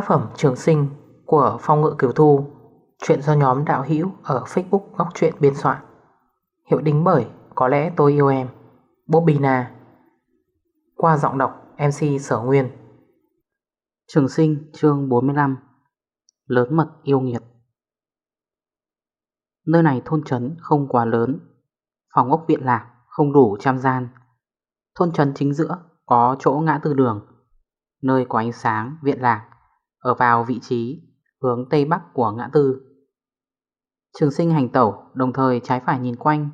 Tác phẩm Trường Sinh của Phong Ngự Kiều Thu, Chuyện do nhóm đạo hữu ở Facebook Góc Chuyện biên soạn. Hiệu đính bởi Có lẽ tôi yêu em Bobina Qua giọng đọc MC Sở Nguyên. Trường Sinh, chương 45 Lớn mật yêu nghiệt. Nơi này thôn trấn không quá lớn, Phòng ốc viện lạc không đủ trăm gian. Thôn trấn chính giữa có chỗ ngã tư đường, Nơi có ánh sáng, viện lạc ở vào vị trí hướng tây bắc của ngã tư. Trường sinh hành tẩu, đồng thời trái phải nhìn quanh,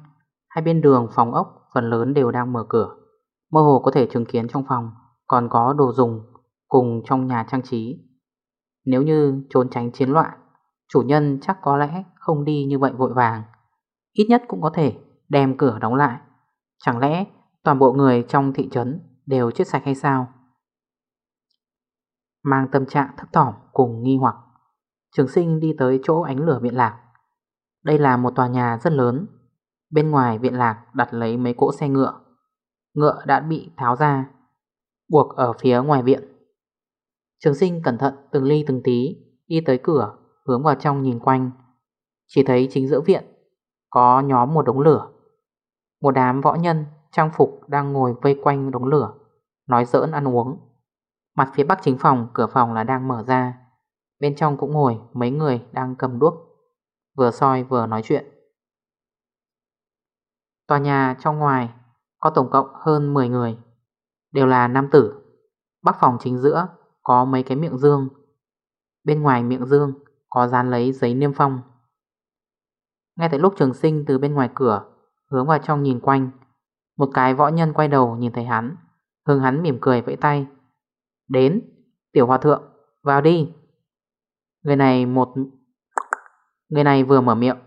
Hai bên đường phòng ốc phần lớn đều đang mở cửa, Mơ hồ có thể chứng kiến trong phòng Còn có đồ dùng cùng trong nhà trang trí. Nếu như trốn tránh chiến loạn, Chủ nhân chắc có lẽ không đi như vậy vội vàng, Ít nhất cũng có thể đem cửa đóng lại. Chẳng lẽ toàn bộ người trong thị trấn đều chết sạch hay sao? Mang tâm trạng thấp thỏm cùng nghi hoặc. Trường sinh đi tới chỗ ánh lửa viện lạc. Đây là một tòa nhà rất lớn. Bên ngoài viện lạc đặt lấy mấy cỗ xe ngựa. Ngựa đã bị tháo ra, Buộc ở phía ngoài viện. Trường sinh cẩn thận từng ly từng tí, Đi tới cửa, Hướng vào trong nhìn quanh. Chỉ thấy chính giữa viện, Có nhóm một đống lửa. Một đám võ nhân, trang phục đang ngồi vây quanh đống lửa, Nói giỡn ăn uống. Mặt phía bắc chính phòng, Cửa phòng là đang mở ra. Bên trong cũng ngồi mấy người đang cầm đuốc, Vừa soi vừa nói chuyện. Tòa nhà trong ngoài Có tổng cộng hơn 10 người, Đều là nam tử. Bắc phòng chính giữa có mấy cái miệng dương, Bên ngoài miệng dương Có dán lấy giấy niêm phong. Ngay tại lúc trường sinh từ bên ngoài cửa, Hướng vào trong nhìn quanh, Một cái võ nhân quay đầu nhìn thấy hắn, Hướng hắn mỉm cười vẫy tay. Đến, Tiểu hòa thượng, Vào đi. Người này một, Người này vừa mở miệng.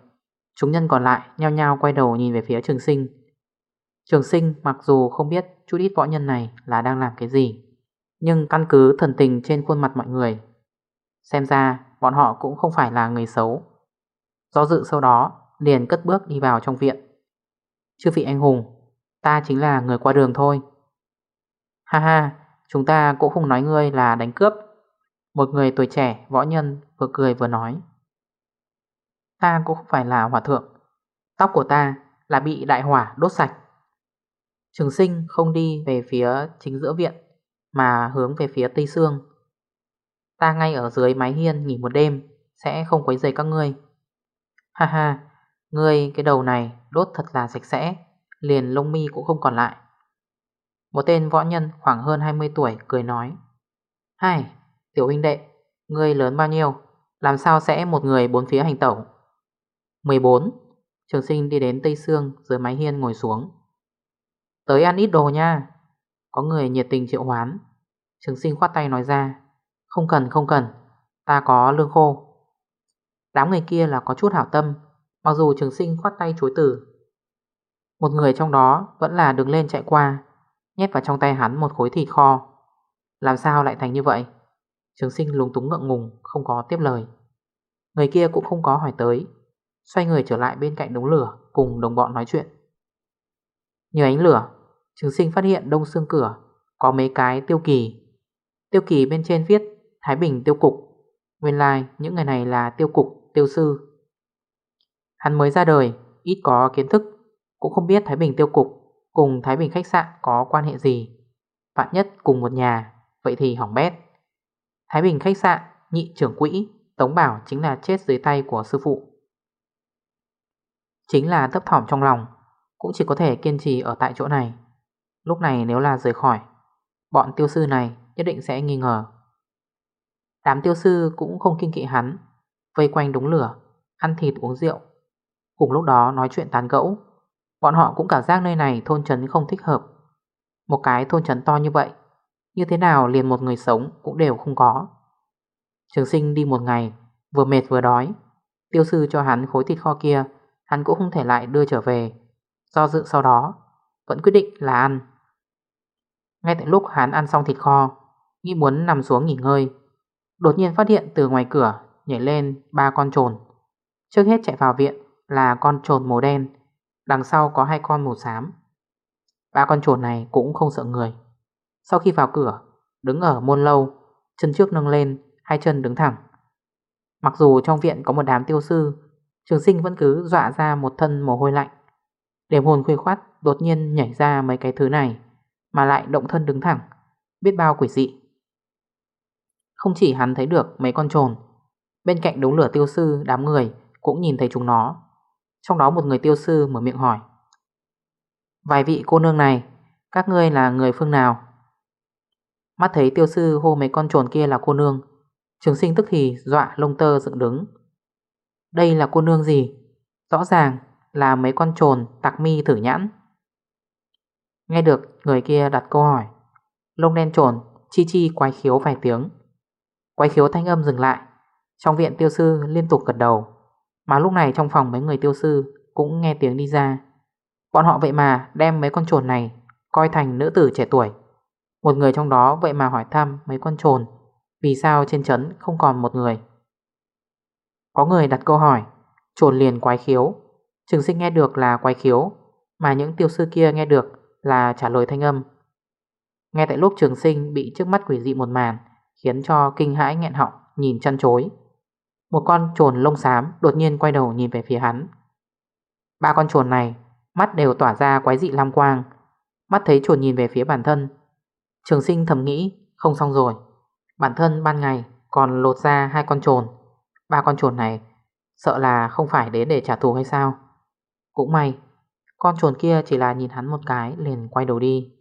Chúng nhân còn lại nhao nhao quay đầu nhìn về phía trường sinh. Trường sinh mặc dù không biết chút ít võ nhân này là đang làm cái gì, Nhưng căn cứ thần tình trên khuôn mặt mọi người, Xem ra bọn họ cũng không phải là người xấu. Do dự sau đó, liền cất bước đi vào trong viện. Chư vị anh hùng, Ta chính là người qua đường thôi. Ha ha Chúng ta cũng không nói ngươi là đánh cướp. Một người tuổi trẻ, võ nhân, vừa cười vừa nói. Ta cũng không phải là hòa thượng. Tóc của ta là bị đại hỏa đốt sạch. Trường sinh không đi về phía chính giữa viện, Mà hướng về phía tây xương Ta ngay ở dưới mái hiên nghỉ một đêm, Sẽ không quấy rầy các ngươi. Ha ha, Ngươi cái đầu này đốt thật là sạch sẽ, Liền lông mi cũng không còn lại. Một tên võ nhân khoảng hơn 20 tuổi cười nói Hai, tiểu huynh đệ Ngươi lớn bao nhiêu Làm sao sẽ một người bốn phía hành tẩu? 14 Trường sinh đi đến Tây Sương Dưới mái hiên ngồi xuống. Tới ăn ít đồ nha Có người nhiệt tình triệu hoán. Trường sinh khoát tay nói ra Không cần không cần Ta có lương khô. Đám người kia là có chút hảo tâm Mặc dù trường sinh khoát tay chối từ. Một người trong đó Vẫn là đứng lên chạy qua Nhét vào trong tay hắn một khối thịt kho. Làm sao lại thành như vậy? Trường sinh lúng túng ngượng ngùng Không có tiếp lời. Người kia cũng không có hỏi tới Xoay người trở lại bên cạnh đống lửa Cùng đồng bọn nói chuyện. Nhờ ánh lửa Trường sinh phát hiện đông xương cửa Có mấy cái tiêu kỳ. Tiêu kỳ bên trên viết Thái Bình tiêu cục. Nguyên lai like, những người này là tiêu cục, tiêu sư. Hắn mới ra đời Ít có kiến thức Cũng không biết Thái Bình tiêu cục Cùng Thái Bình khách sạn có quan hệ gì? Vạn nhất cùng một nhà Vậy thì hỏng bét. Thái Bình khách sạn, nhị trưởng quỹ Tống Bảo chính là chết dưới tay của sư phụ. Chính là thấp thỏm trong lòng Cũng chỉ có thể kiên trì ở tại chỗ này. Lúc này nếu là rời khỏi Bọn tiêu sư này nhất định sẽ nghi ngờ. Đám tiêu sư cũng không kinh kỵ hắn Vây quanh đống lửa Ăn thịt uống rượu. Cùng lúc đó nói chuyện tán gẫu. Bọn họ cũng cảm giác nơi này thôn trấn không thích hợp. Một cái thôn trấn to như vậy, Như thế nào liền một người sống Cũng đều không có. Trường sinh đi một ngày, Vừa mệt vừa đói. Tiêu sư cho hắn khối thịt kho kia, Hắn cũng không thể lại đưa trở về. Do dự sau đó, Vẫn quyết định là ăn. Ngay tại lúc hắn ăn xong thịt kho Nghĩ muốn nằm xuống nghỉ ngơi. Đột nhiên phát hiện từ ngoài cửa Nhảy lên ba con trồn. Trước hết chạy vào viện là con trồn màu đen. Đằng sau có hai con màu xám. Ba con chuột này cũng không sợ người. Sau khi vào cửa, Đứng ở môn lâu, Chân trước nâng lên, Hai chân đứng thẳng. Mặc dù trong viện có một đám tiêu sư, Trường sinh vẫn cứ dọa ra một thân mồ hôi lạnh. Đêm hồn khuê khoát Đột nhiên nhảy ra mấy cái thứ này, Mà lại động thân đứng thẳng, Biết bao quỷ dị. Không chỉ hắn thấy được mấy con trồn, Bên cạnh đống lửa tiêu sư đám người Cũng nhìn thấy chúng nó. Trong đó một người tiêu sư mở miệng hỏi. Vài vị cô nương này, Các ngươi là người phương nào? Mắt thấy tiêu sư hô mấy con trồn kia là cô nương, Trường sinh tức thì dọa lông tơ dựng đứng. Đây là cô nương gì? Rõ ràng là mấy con trồn tạc mi thử nhãn. Nghe được người kia đặt câu hỏi, Lông đen trồn, chi chi quái khiếu vài tiếng. Quái khiếu thanh âm dừng lại, Trong viện tiêu sư liên tục gật đầu. Mà lúc này trong phòng mấy người tiêu sư Cũng nghe tiếng đi ra. Bọn họ vậy mà đem mấy con trồn này Coi thành nữ tử trẻ tuổi. Một người trong đó vậy mà hỏi thăm mấy con trồn, Vì sao trên trấn không còn một người? Có người đặt câu hỏi, Trồn liền quái khiếu. Trường sinh nghe được là quái khiếu, Mà những tiêu sư kia nghe được là trả lời thanh âm. Nghe tại lúc trường sinh bị trước mắt quỷ dị một màn Khiến cho kinh hãi nghẹn họng, Nhìn chăn chối. Một con trồn lông xám đột nhiên quay đầu nhìn về phía hắn. Ba con trồn này, Mắt đều tỏa ra quái dị lam quang. Mắt thấy trồn nhìn về phía bản thân. Trường sinh thầm nghĩ, Không xong rồi. Bản thân ban ngày còn lột ra hai con trồn. Ba con trồn này, Sợ là không phải đến để trả thù hay sao? Cũng may, Con trồn kia chỉ là nhìn hắn một cái liền quay đầu đi.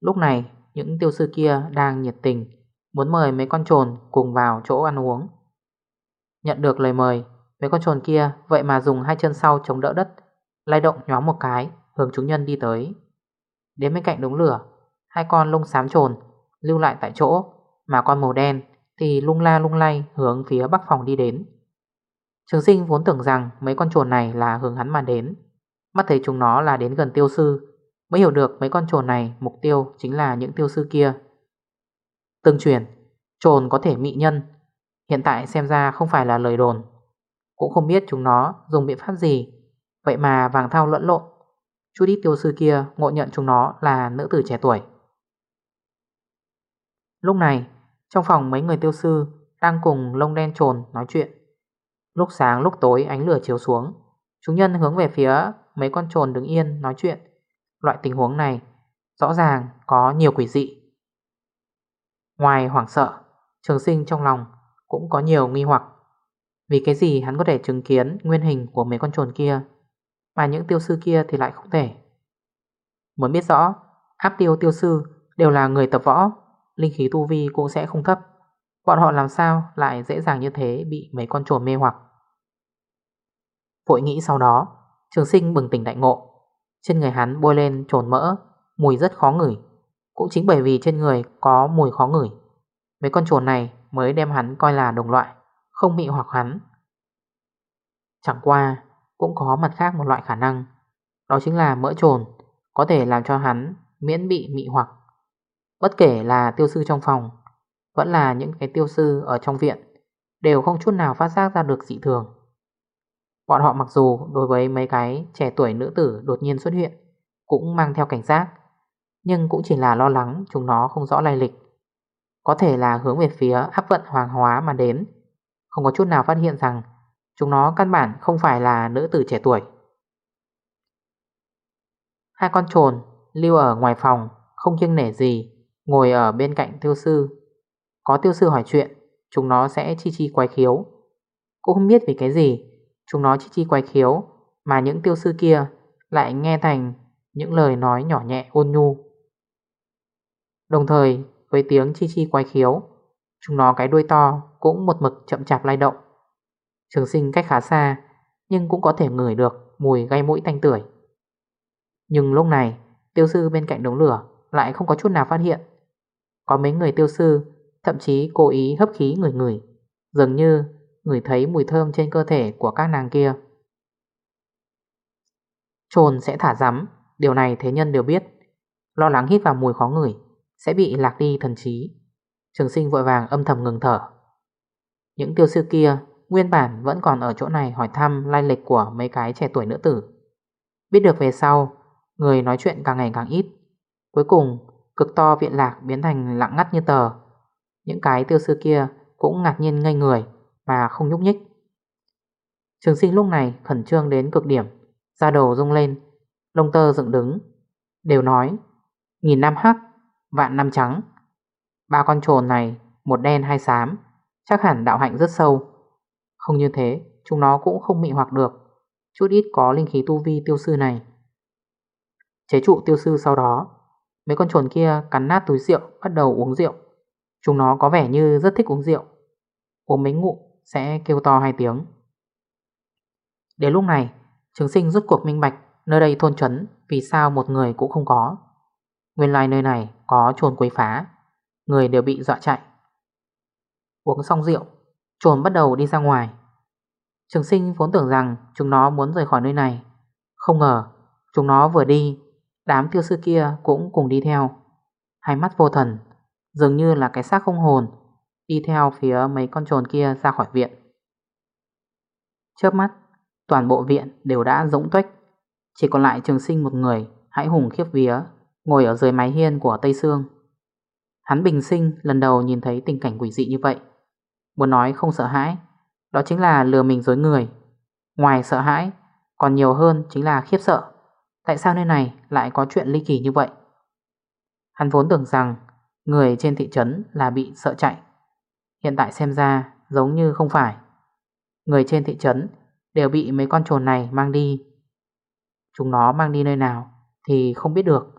Lúc này, những tiêu sư kia đang nhiệt tình, Muốn mời mấy con trồn cùng vào chỗ ăn uống. Nhận được lời mời, Mấy con trồn kia vậy mà dùng hai chân sau chống đỡ đất, Lay động nhóm một cái, Hướng chúng nhân đi tới. Đến bên cạnh đống lửa, Hai con lông xám trồn lưu lại tại chỗ, Mà con màu đen thì lung la lung lay hướng phía bắc phòng đi đến. Trường sinh vốn tưởng rằng mấy con trồn này là hướng hắn mà đến, Mắt thấy chúng nó là đến gần tiêu sư, Mới hiểu được mấy con trồn này mục tiêu chính là những tiêu sư kia. Tương truyền, Trồn có thể mị nhân Hiện tại xem ra không phải là lời đồn. Cũng không biết chúng nó dùng biện pháp gì. Vậy mà vàng thao lẫn lộn. Chú đi tiêu sư kia ngộ nhận chúng nó là nữ tử trẻ tuổi. Lúc này, Trong phòng mấy người tiêu sư Đang cùng lông đen trồn nói chuyện. Lúc sáng, lúc tối ánh lửa chiếu xuống, Chúng nhân hướng về phía mấy con trồn đứng yên nói chuyện. Loại tình huống này Rõ ràng có nhiều quỷ dị. Ngoài hoảng sợ, Trường sinh trong lòng cũng có nhiều nghi hoặc. Vì cái gì hắn có thể chứng kiến nguyên hình của mấy con trồn kia, Mà những tiêu sư kia thì lại không thể? Muốn biết rõ, Áp tiêu tiêu sư đều là người tập võ, Linh khí tu vi cũng sẽ không thấp. Bọn họ làm sao lại dễ dàng như thế Bị mấy con trồn mê hoặc? Vội nghĩ sau đó, Trường sinh bừng tỉnh đại ngộ. Trên người hắn bôi lên trồn mỡ, Mùi rất khó ngửi. Cũng chính bởi vì trên người có mùi khó ngửi, Mấy con trồn này mới đem hắn coi là đồng loại, Không bị hoặc hắn. Chẳng qua, Cũng có mặt khác một loại khả năng, Đó chính là mỡ trồn, Có thể làm cho hắn miễn bị mị hoặc. Bất kể là tiêu sư trong phòng, Vẫn là những cái tiêu sư ở trong viện, Đều không chút nào phát giác ra được dị thường. Bọn họ mặc dù đối với mấy cái trẻ tuổi nữ tử đột nhiên xuất hiện, Cũng mang theo cảnh giác, Nhưng cũng chỉ là lo lắng chúng nó không rõ lai lịch. Có thể là hướng về phía áp vận hoàng hóa mà đến. Không có chút nào phát hiện rằng Chúng nó căn bản không phải là nữ tử trẻ tuổi. Hai con trồn lưu ở ngoài phòng, Không kiêng nể gì, Ngồi ở bên cạnh tiêu sư. Có tiêu sư hỏi chuyện, Chúng nó sẽ chi chi quái khiếu. Cũng không biết vì cái gì, Chúng nó chi chi quái khiếu Mà những tiêu sư kia lại nghe thành những lời nói nhỏ nhẹ ôn nhu. Đồng thời với tiếng chi chi quái khiếu. Chúng nó cái đuôi to cũng một mực chậm chạp lay động. Trường sinh cách khá xa, Nhưng cũng có thể ngửi được mùi gây mũi tanh tưởi. Nhưng lúc này, tiêu sư bên cạnh đống lửa Lại không có chút nào phát hiện. Có mấy người tiêu sư, Thậm chí cố ý hấp khí người người Dường như Người thấy mùi thơm trên cơ thể của các nàng kia. Trồn sẽ thả rắm, Điều này thế nhân đều biết. Lo lắng hít vào mùi khó ngửi. Sẽ bị lạc đi thần trí. Trường sinh vội vàng âm thầm ngừng thở. Những tiêu sư kia Nguyên bản vẫn còn ở chỗ này hỏi thăm Lai lịch của mấy cái trẻ tuổi nữ tử. Biết được về sau, Người nói chuyện càng ngày càng ít. Cuối cùng, cực to viện lạc biến thành lặng ngắt như tờ. Những cái tiêu sư kia cũng ngạc nhiên ngây người Mà không nhúc nhích. Trường sinh lúc này khẩn trương đến cực điểm, Da đầu rung lên, Lông tơ dựng đứng, Đều nói, Nghìn năm hắc Vạn năm trắng. Ba con trồn này, Một đen hai xám, Chắc hẳn đạo hạnh rất sâu. Không như thế, Chúng nó cũng không mị hoặc được. Chút ít có linh khí tu vi tiêu sư này. Chế trụ tiêu sư sau đó, Mấy con trồn kia cắn nát túi rượu, Bắt đầu uống rượu. Chúng nó có vẻ như rất thích uống rượu. Uống mấy ngụ sẽ kêu to hai tiếng. Đến lúc này, Trường sinh rút cuộc minh bạch Nơi đây thôn trấn Vì sao một người cũng không có. Nguyên lai nơi này có trồn quấy phá. Người đều bị dọa chạy. Uống xong rượu Trồn bắt đầu đi ra ngoài. Trường sinh vốn tưởng rằng Chúng nó muốn rời khỏi nơi này. Không ngờ, Chúng nó vừa đi, Đám tiêu sư kia cũng cùng đi theo. Hai mắt vô thần, Dường như là cái xác không hồn, Đi theo phía mấy con trồn kia ra khỏi viện. Chớp mắt, Toàn bộ viện đều đã rỗng tuếch. Chỉ còn lại trường sinh một người Hãy hùng khiếp vía. Ngồi ở dưới mái hiên của Tây Sương. Hắn bình sinh lần đầu nhìn thấy tình cảnh quỷ dị như vậy. Muốn nói không sợ hãi, Đó chính là lừa mình dối người. Ngoài sợ hãi, Còn nhiều hơn chính là khiếp sợ. Tại sao nơi này lại có chuyện ly kỳ như vậy? Hắn vốn tưởng rằng Người trên thị trấn là bị sợ chạy. Hiện tại xem ra giống như không phải. Người trên thị trấn đều bị mấy con trồn này mang đi. Chúng nó mang đi nơi nào thì không biết được.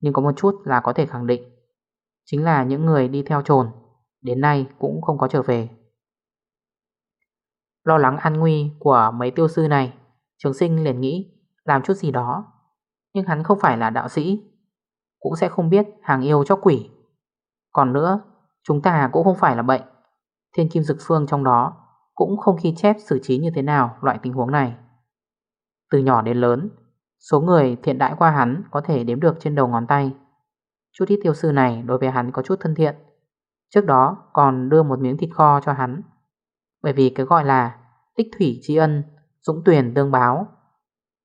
Nhưng có một chút là có thể khẳng định, Chính là những người đi theo trồn Đến nay cũng không có trở về. Lo lắng an nguy của mấy tiêu sư này, Trường sinh liền nghĩ Làm chút gì đó. Nhưng hắn không phải là đạo sĩ, Cũng sẽ không biết hàng yêu cho quỷ. Còn nữa, Chúng ta cũng không phải là bệnh. Thiên kim dực phương trong đó Cũng không khi chép xử trí như thế nào loại tình huống này. Từ nhỏ đến lớn Số người thiện đại qua hắn Có thể đếm được trên đầu ngón tay. Chút ít tiêu sư này đối với hắn có chút thân thiện. Trước đó còn đưa một miếng thịt kho cho hắn. Bởi vì cái gọi là Tích thủy tri ân, Dũng tuyển tương báo.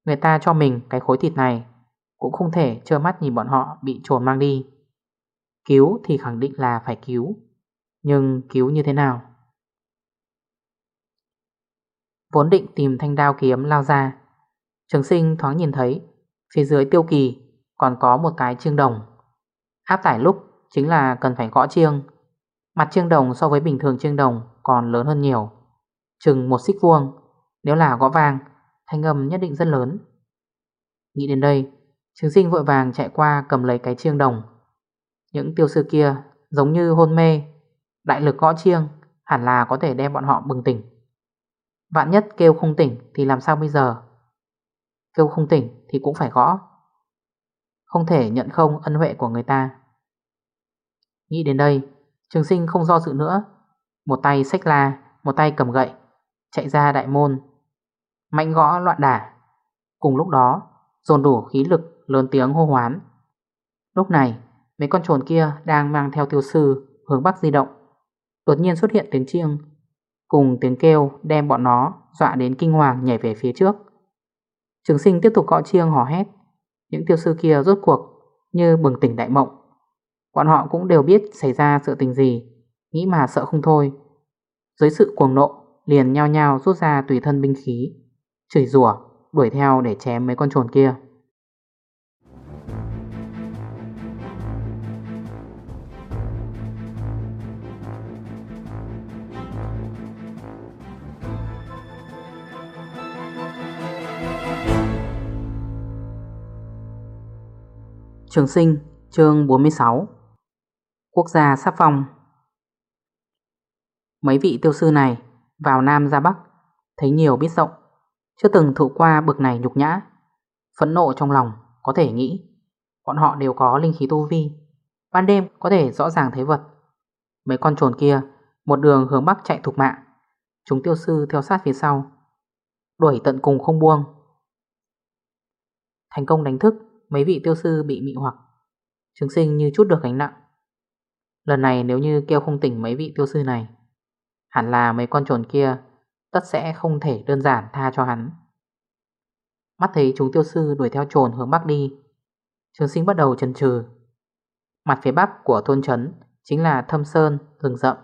Người ta cho mình cái khối thịt này Cũng không thể trơ mắt nhìn bọn họ bị trồn mang đi. Cứu thì khẳng định là phải cứu. Nhưng cứu như thế nào? Vốn định tìm thanh đao kiếm lao ra Trường sinh thoáng nhìn thấy, Phía dưới tiêu kỳ Còn có một cái chiêng đồng. Áp tải lúc chính là cần phải gõ chiêng. Mặt chiêng đồng so với bình thường chiêng đồng Còn lớn hơn nhiều. Chừng một xích vuông, Nếu là gõ vàng Thanh âm nhất định rất lớn. Nghĩ đến đây, Trường sinh vội vàng chạy qua cầm lấy cái chiêng đồng. Những tiêu sư kia Giống như hôn mê, Đại lực gõ chiêng, Hẳn là có thể đem bọn họ bừng tỉnh. Vạn nhất kêu không tỉnh Thì làm sao bây giờ? Kêu không tỉnh thì cũng phải gõ. Không thể nhận không ân huệ của người ta. Nghĩ đến đây, Trường sinh không do dự nữa. Một tay xách la, Một tay cầm gậy, Chạy ra đại môn. Mạnh gõ loạn đả. Cùng lúc đó, dồn đủ khí lực lớn tiếng hô hoán. Lúc này, Mấy con trồn kia đang mang theo tiêu sư Hướng bắc di động. Đột nhiên xuất hiện tiếng chiêng, Cùng tiếng kêu đem bọn nó Dọa đến kinh hoàng nhảy về phía trước. Trường sinh tiếp tục gõ chiêng hò hét. Những tiêu sư kia rốt cuộc Như bừng tỉnh đại mộng. Bọn họ cũng đều biết xảy ra sự tình gì, Nghĩ mà sợ không thôi. Dưới sự cuồng nộ, Liền nhao nhao rút ra tùy thân binh khí, Chửi rủa, đuổi theo để chém mấy con trồn kia. Trường sinh, chương 46 Quốc gia sắp phong. Mấy vị tiêu sư này vào Nam ra Bắc, Thấy nhiều biết rộng, Chưa từng thụ qua bực này nhục nhã, Phẫn nộ trong lòng có thể nghĩ. Bọn họ đều có linh khí tu vi, Ban đêm có thể rõ ràng thấy vật. Mấy con trồn kia, Một đường hướng Bắc chạy thục mạng. Chúng tiêu sư theo sát phía sau, Đuổi tận cùng không buông. Thành công đánh thức Mấy vị tiêu sư bị mị hoặc Trường sinh như chút được gánh nặng. Lần này nếu như kêu không tỉnh mấy vị tiêu sư này Hẳn là mấy con trồn kia Tất sẽ không thể đơn giản tha cho hắn. Mắt thấy chúng tiêu sư đuổi theo trồn hướng bắc đi Trường sinh bắt đầu chần chừ. Mặt phía bắc của thôn trấn Chính là thâm sơn, rừng rậm.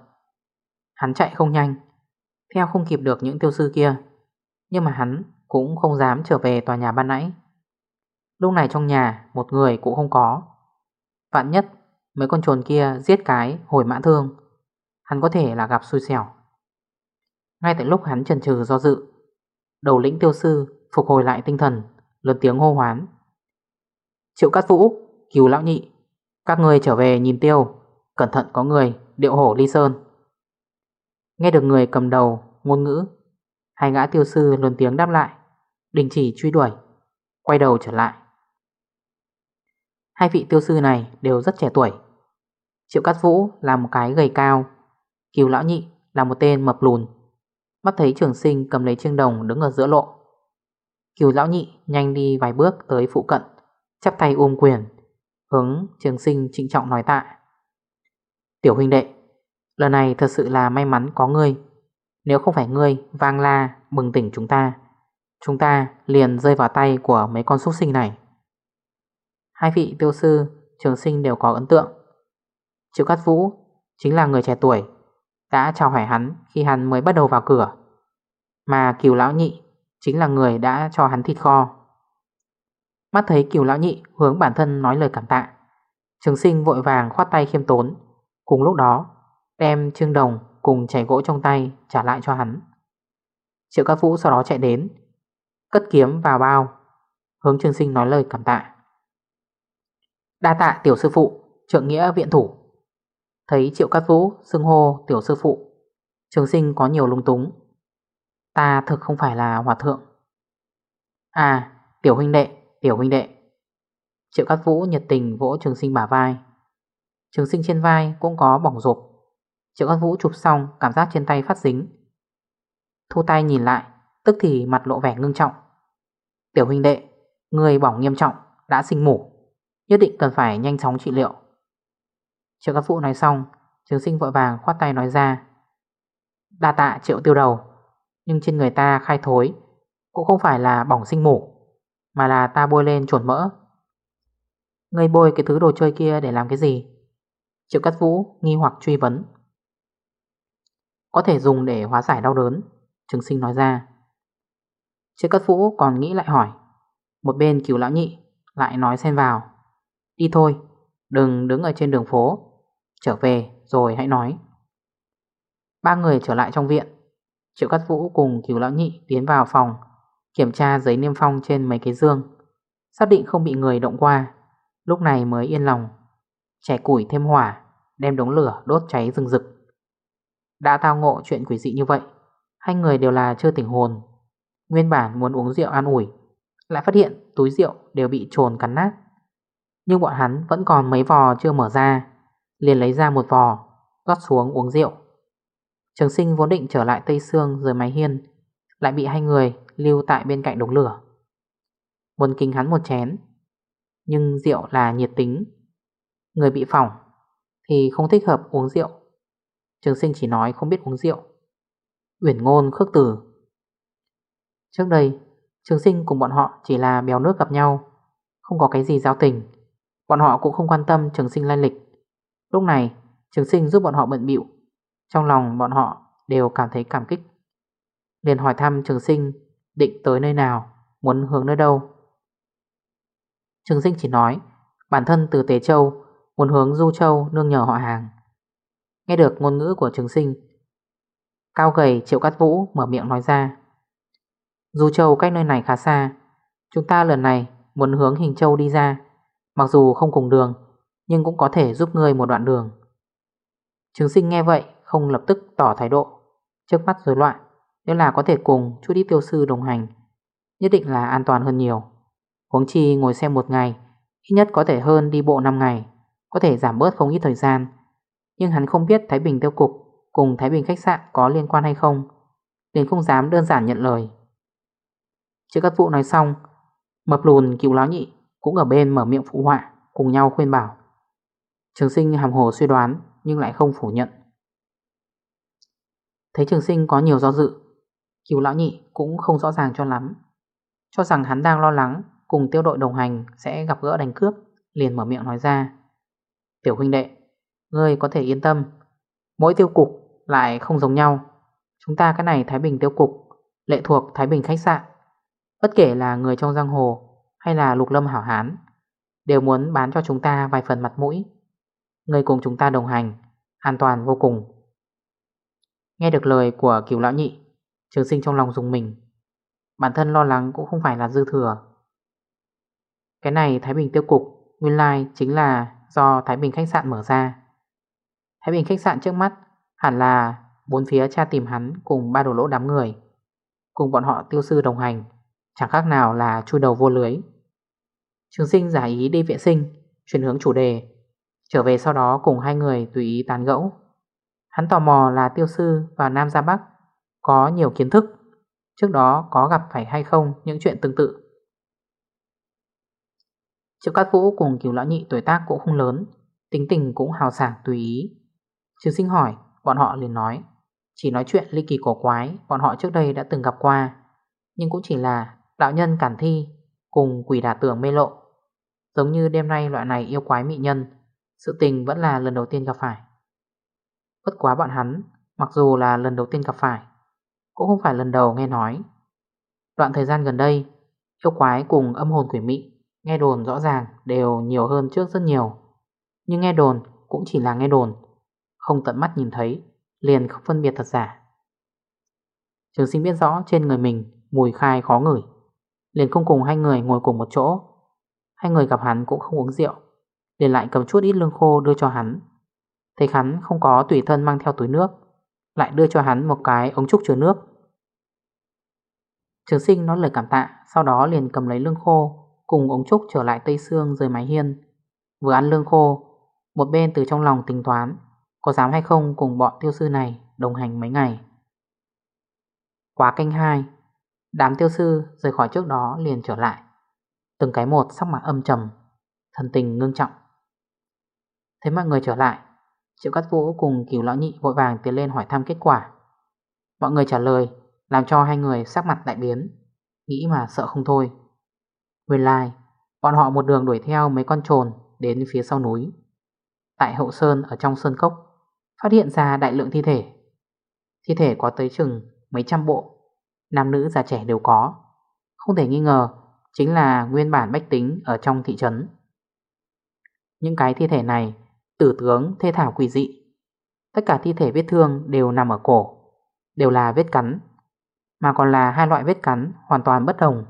Hắn chạy không nhanh Theo không kịp được những tiêu sư kia Nhưng mà hắn cũng không dám trở về tòa nhà ban nãy. Lúc này trong nhà Một người cũng không có. Vạn nhất mấy con trồn kia giết cái hồi mã thương Hắn có thể là gặp xui xẻo. Ngay tại lúc hắn chần chừ do dự Đầu lĩnh tiêu sư phục hồi lại tinh thần Lớn tiếng hô hoán. Triệu Cát Vũ, cứu lão nhị Các người trở về nhìn tiêu Cẩn thận có người, điệu hổ ly sơn. Nghe được người cầm đầu, ngôn ngữ Hai gã tiêu sư lớn tiếng đáp lại Đình chỉ truy đuổi Quay đầu trở lại. Hai vị tiêu sư này đều rất trẻ tuổi. Triệu Cát Vũ là một cái gầy cao, Kiều Lão Nhị là một tên mập lùn. Mắt thấy trường sinh cầm lấy chiêng đồng đứng ở giữa lộ. Kiều Lão Nhị nhanh đi vài bước tới phụ cận, Chắp tay ôm quyền, Hướng trường sinh trịnh trọng nói tạ. Tiểu huynh đệ, Lần này thật sự là may mắn có ngươi. Nếu không phải ngươi vang la, bừng tỉnh chúng ta Chúng ta liền rơi vào tay của mấy con súc sinh này. Hai vị tiêu sư, trường sinh đều có ấn tượng. Triệu Cát Vũ chính là người trẻ tuổi, Đã chào hỏi hắn khi hắn mới bắt đầu vào cửa, Mà Kiều Lão Nhị chính là người đã cho hắn thịt kho. Mắt thấy Kiều Lão Nhị hướng bản thân nói lời cảm tạ, Trường sinh vội vàng khoát tay khiêm tốn, Cùng lúc đó Đem trương đồng cùng chảy gỗ trong tay trả lại cho hắn. Triệu Cát Vũ sau đó chạy đến, Cất kiếm vào bao, Hướng trường sinh nói lời cảm tạ. Đa tạ tiểu sư phụ, Trượng nghĩa viện thủ. Thấy Triệu Cát Vũ xưng hô tiểu sư phụ, Trường sinh có nhiều lung túng. Ta thực không phải là hòa thượng. À tiểu huynh đệ, Tiểu huynh đệ. Triệu Cát Vũ nhiệt tình vỗ trường sinh bả vai. Trường sinh trên vai cũng có bỏng rộp. Triệu Cát Vũ chụp xong, Cảm giác trên tay phát dính. Thu tay nhìn lại, Tức thì mặt lộ vẻ ngưng trọng. Tiểu huynh đệ, Người bỏng nghiêm trọng, Đã sinh mủ Nhất định cần phải nhanh chóng trị liệu. Triệu Cát Vũ nói xong, Trường sinh vội vàng khoát tay nói ra. Đa tạ triệu tiêu đầu, Nhưng trên người ta khai thối, Cũng không phải là bỏng sinh mủ, Mà là ta bôi lên chuột mỡ. Ngươi bôi cái thứ đồ chơi kia để làm cái gì? Triệu Cát Vũ nghi hoặc truy vấn. Có thể dùng để hóa giải đau đớn, Trường sinh nói ra. Triệu Cát Vũ còn nghĩ lại hỏi. Một bên cứu lão nhị Lại nói xen vào. Đi thôi, Đừng đứng ở trên đường phố. Trở về rồi hãy nói. Ba người trở lại trong viện. Triệu Cát Vũ cùng cứu lão nhị tiến vào phòng, Kiểm tra giấy niêm phong trên mấy cái dương Xác định không bị người động qua. Lúc này mới yên lòng. Trẻ củi thêm hỏa, Đem đống lửa đốt cháy rừng rực. Đã tao ngộ chuyện quỷ dị như vậy, Hai người đều là chưa tỉnh hồn. Nguyên bản muốn uống rượu an ủi, Lại phát hiện túi rượu đều bị trồn cắn nát. Nhưng bọn hắn vẫn còn mấy vò chưa mở ra. Liền lấy ra một vò, rót xuống uống rượu. Trường sinh vốn định trở lại Tây Sương rồi máy hiên, Lại bị hai người lưu tại bên cạnh đống lửa. Muốn kinh hắn một chén, Nhưng rượu là nhiệt tính. Người bị phỏng Thì không thích hợp uống rượu. Trường sinh chỉ nói không biết uống rượu. Uyển ngôn, khước tử. Trước đây, Trường sinh cùng bọn họ chỉ là bèo nước gặp nhau, Không có cái gì giao tình. Bọn họ cũng không quan tâm trường sinh lai lịch. Lúc này, trường sinh giúp bọn họ bận bịu. Trong lòng bọn họ đều cảm thấy cảm kích. Liền hỏi thăm trường sinh định tới nơi nào, Muốn hướng nơi đâu. Trường sinh chỉ nói, Bản thân từ Tế Châu, Muốn hướng Du Châu nương nhờ họ hàng. Nghe được ngôn ngữ của trường sinh, Cao gầy Triệu Cát Vũ mở miệng nói ra. Du Châu cách nơi này khá xa, Chúng ta lần này muốn hướng Hình Châu đi ra. Mặc dù không cùng đường, Nhưng cũng có thể giúp người một đoạn đường. Trường sinh nghe vậy, Không lập tức tỏ thái độ. Trước mắt rối loạn, Nếu là có thể cùng chút ít tiêu sư đồng hành, Nhất định là an toàn hơn nhiều. Huống chi ngồi xem một ngày, Ít nhất có thể hơn đi bộ 5 ngày, Có thể giảm bớt không ít thời gian. Nhưng hắn không biết Thái Bình tiêu cục Cùng Thái Bình khách sạn có liên quan hay không, Nên không dám đơn giản nhận lời. Trước các vụ nói xong, Mập lùn cựu láo nhị cũng ở bên mở miệng phụ họa, Cùng nhau khuyên bảo. Trường sinh hàm hồ suy đoán, Nhưng lại không phủ nhận. Thấy trường sinh có nhiều do dự Cứu lão nhị cũng không rõ ràng cho lắm, Cho rằng hắn đang lo lắng Cùng tiêu đội đồng hành sẽ gặp gỡ đánh cướp, Liền mở miệng nói ra. Tiểu huynh đệ, Ngươi có thể yên tâm, Mỗi tiêu cục lại không giống nhau. Chúng ta cái này Thái Bình tiêu cục, Lệ thuộc Thái Bình khách sạn, Bất kể là người trong giang hồ hay là lục lâm hảo hán, Đều muốn bán cho chúng ta vài phần mặt mũi. Người cùng chúng ta đồng hành, An toàn vô cùng. Nghe được lời của cửu lão nhị, Trường sinh trong lòng dùng mình. Bản thân lo lắng cũng không phải là dư thừa. Cái này Thái Bình tiêu cục, Nguyên lai chính là do Thái Bình khách sạn mở ra. Thái Bình khách sạn trước mắt Hẳn là bốn phía cha tìm hắn Cùng ba đồ lỗ đám người, Cùng bọn họ tiêu sư đồng hành, Chẳng khác nào là chui đầu vô lưới. Trường sinh giả ý đi vệ sinh, Chuyển hướng chủ đề. Trở về sau đó cùng hai người tùy ý tán gẫu. Hắn tò mò là tiêu sư và Nam Gia Bắc Có nhiều kiến thức, Trước đó có gặp phải hay không những chuyện tương tự. Triệu Cát Vũ cùng cửu lão nhị tuổi tác cũng không lớn, Tính tình cũng hào sảng tùy ý. Trường sinh hỏi, Bọn họ liền nói, Chỉ nói chuyện ly kỳ cổ quái, Bọn họ trước đây đã từng gặp qua, Nhưng cũng chỉ là đạo nhân cản thi Cùng quỷ đả tưởng mê lộ. Giống như đêm nay loại này yêu quái mị nhân, Sự tình vẫn là lần đầu tiên gặp phải. Bất quá bọn hắn, Mặc dù là lần đầu tiên gặp phải, Cũng không phải lần đầu nghe nói. Đoạn thời gian gần đây, Yêu quái cùng âm hồn quỷ mị, Nghe đồn rõ ràng đều nhiều hơn trước rất nhiều. Nhưng nghe đồn cũng chỉ là nghe đồn, Không tận mắt nhìn thấy, Liền không phân biệt thật giả. Trường sinh biết rõ trên người mình Mùi khai khó ngửi, Liền không cùng hai người ngồi cùng một chỗ Hai người gặp hắn cũng không uống rượu, Liền lại cầm chút ít lương khô đưa cho hắn. Thấy hắn không có tùy thân mang theo túi nước, Lại đưa cho hắn một cái ống trúc chứa nước. Trường sinh nói lời cảm tạ, Sau đó liền cầm lấy lương khô Cùng ống trúc trở lại Tây Sương rời mái hiên. Vừa ăn lương khô, Một bên từ trong lòng tính toán, Có dám hay không cùng bọn tiêu sư này Đồng hành mấy ngày. Quá canh hai, Đám tiêu sư rời khỏi trước đó liền trở lại. Từng cái một sắc mặt âm trầm, Thần tình ngưng trọng. Thấy mọi người trở lại, Triệu Cát Vũ cùng Kiều Lão Nhị vội vàng tiến lên hỏi thăm kết quả. Mọi người trả lời, Làm cho hai người sắc mặt đại biến, Nghĩ mà sợ không thôi. Nguyên lai, Bọn họ một đường đuổi theo mấy con trồn Đến phía sau núi. Tại hậu sơn ở trong sơn cốc, Phát hiện ra đại lượng thi thể. Thi thể có tới chừng mấy trăm bộ, Nam nữ già trẻ đều có. Không thể nghi ngờ Chính là nguyên bản bách tính ở trong thị trấn. Những cái thi thể này, Tử tướng thê thảo quỷ dị, Tất cả thi thể vết thương đều nằm ở cổ, Đều là vết cắn, Mà còn là hai loại vết cắn hoàn toàn bất đồng.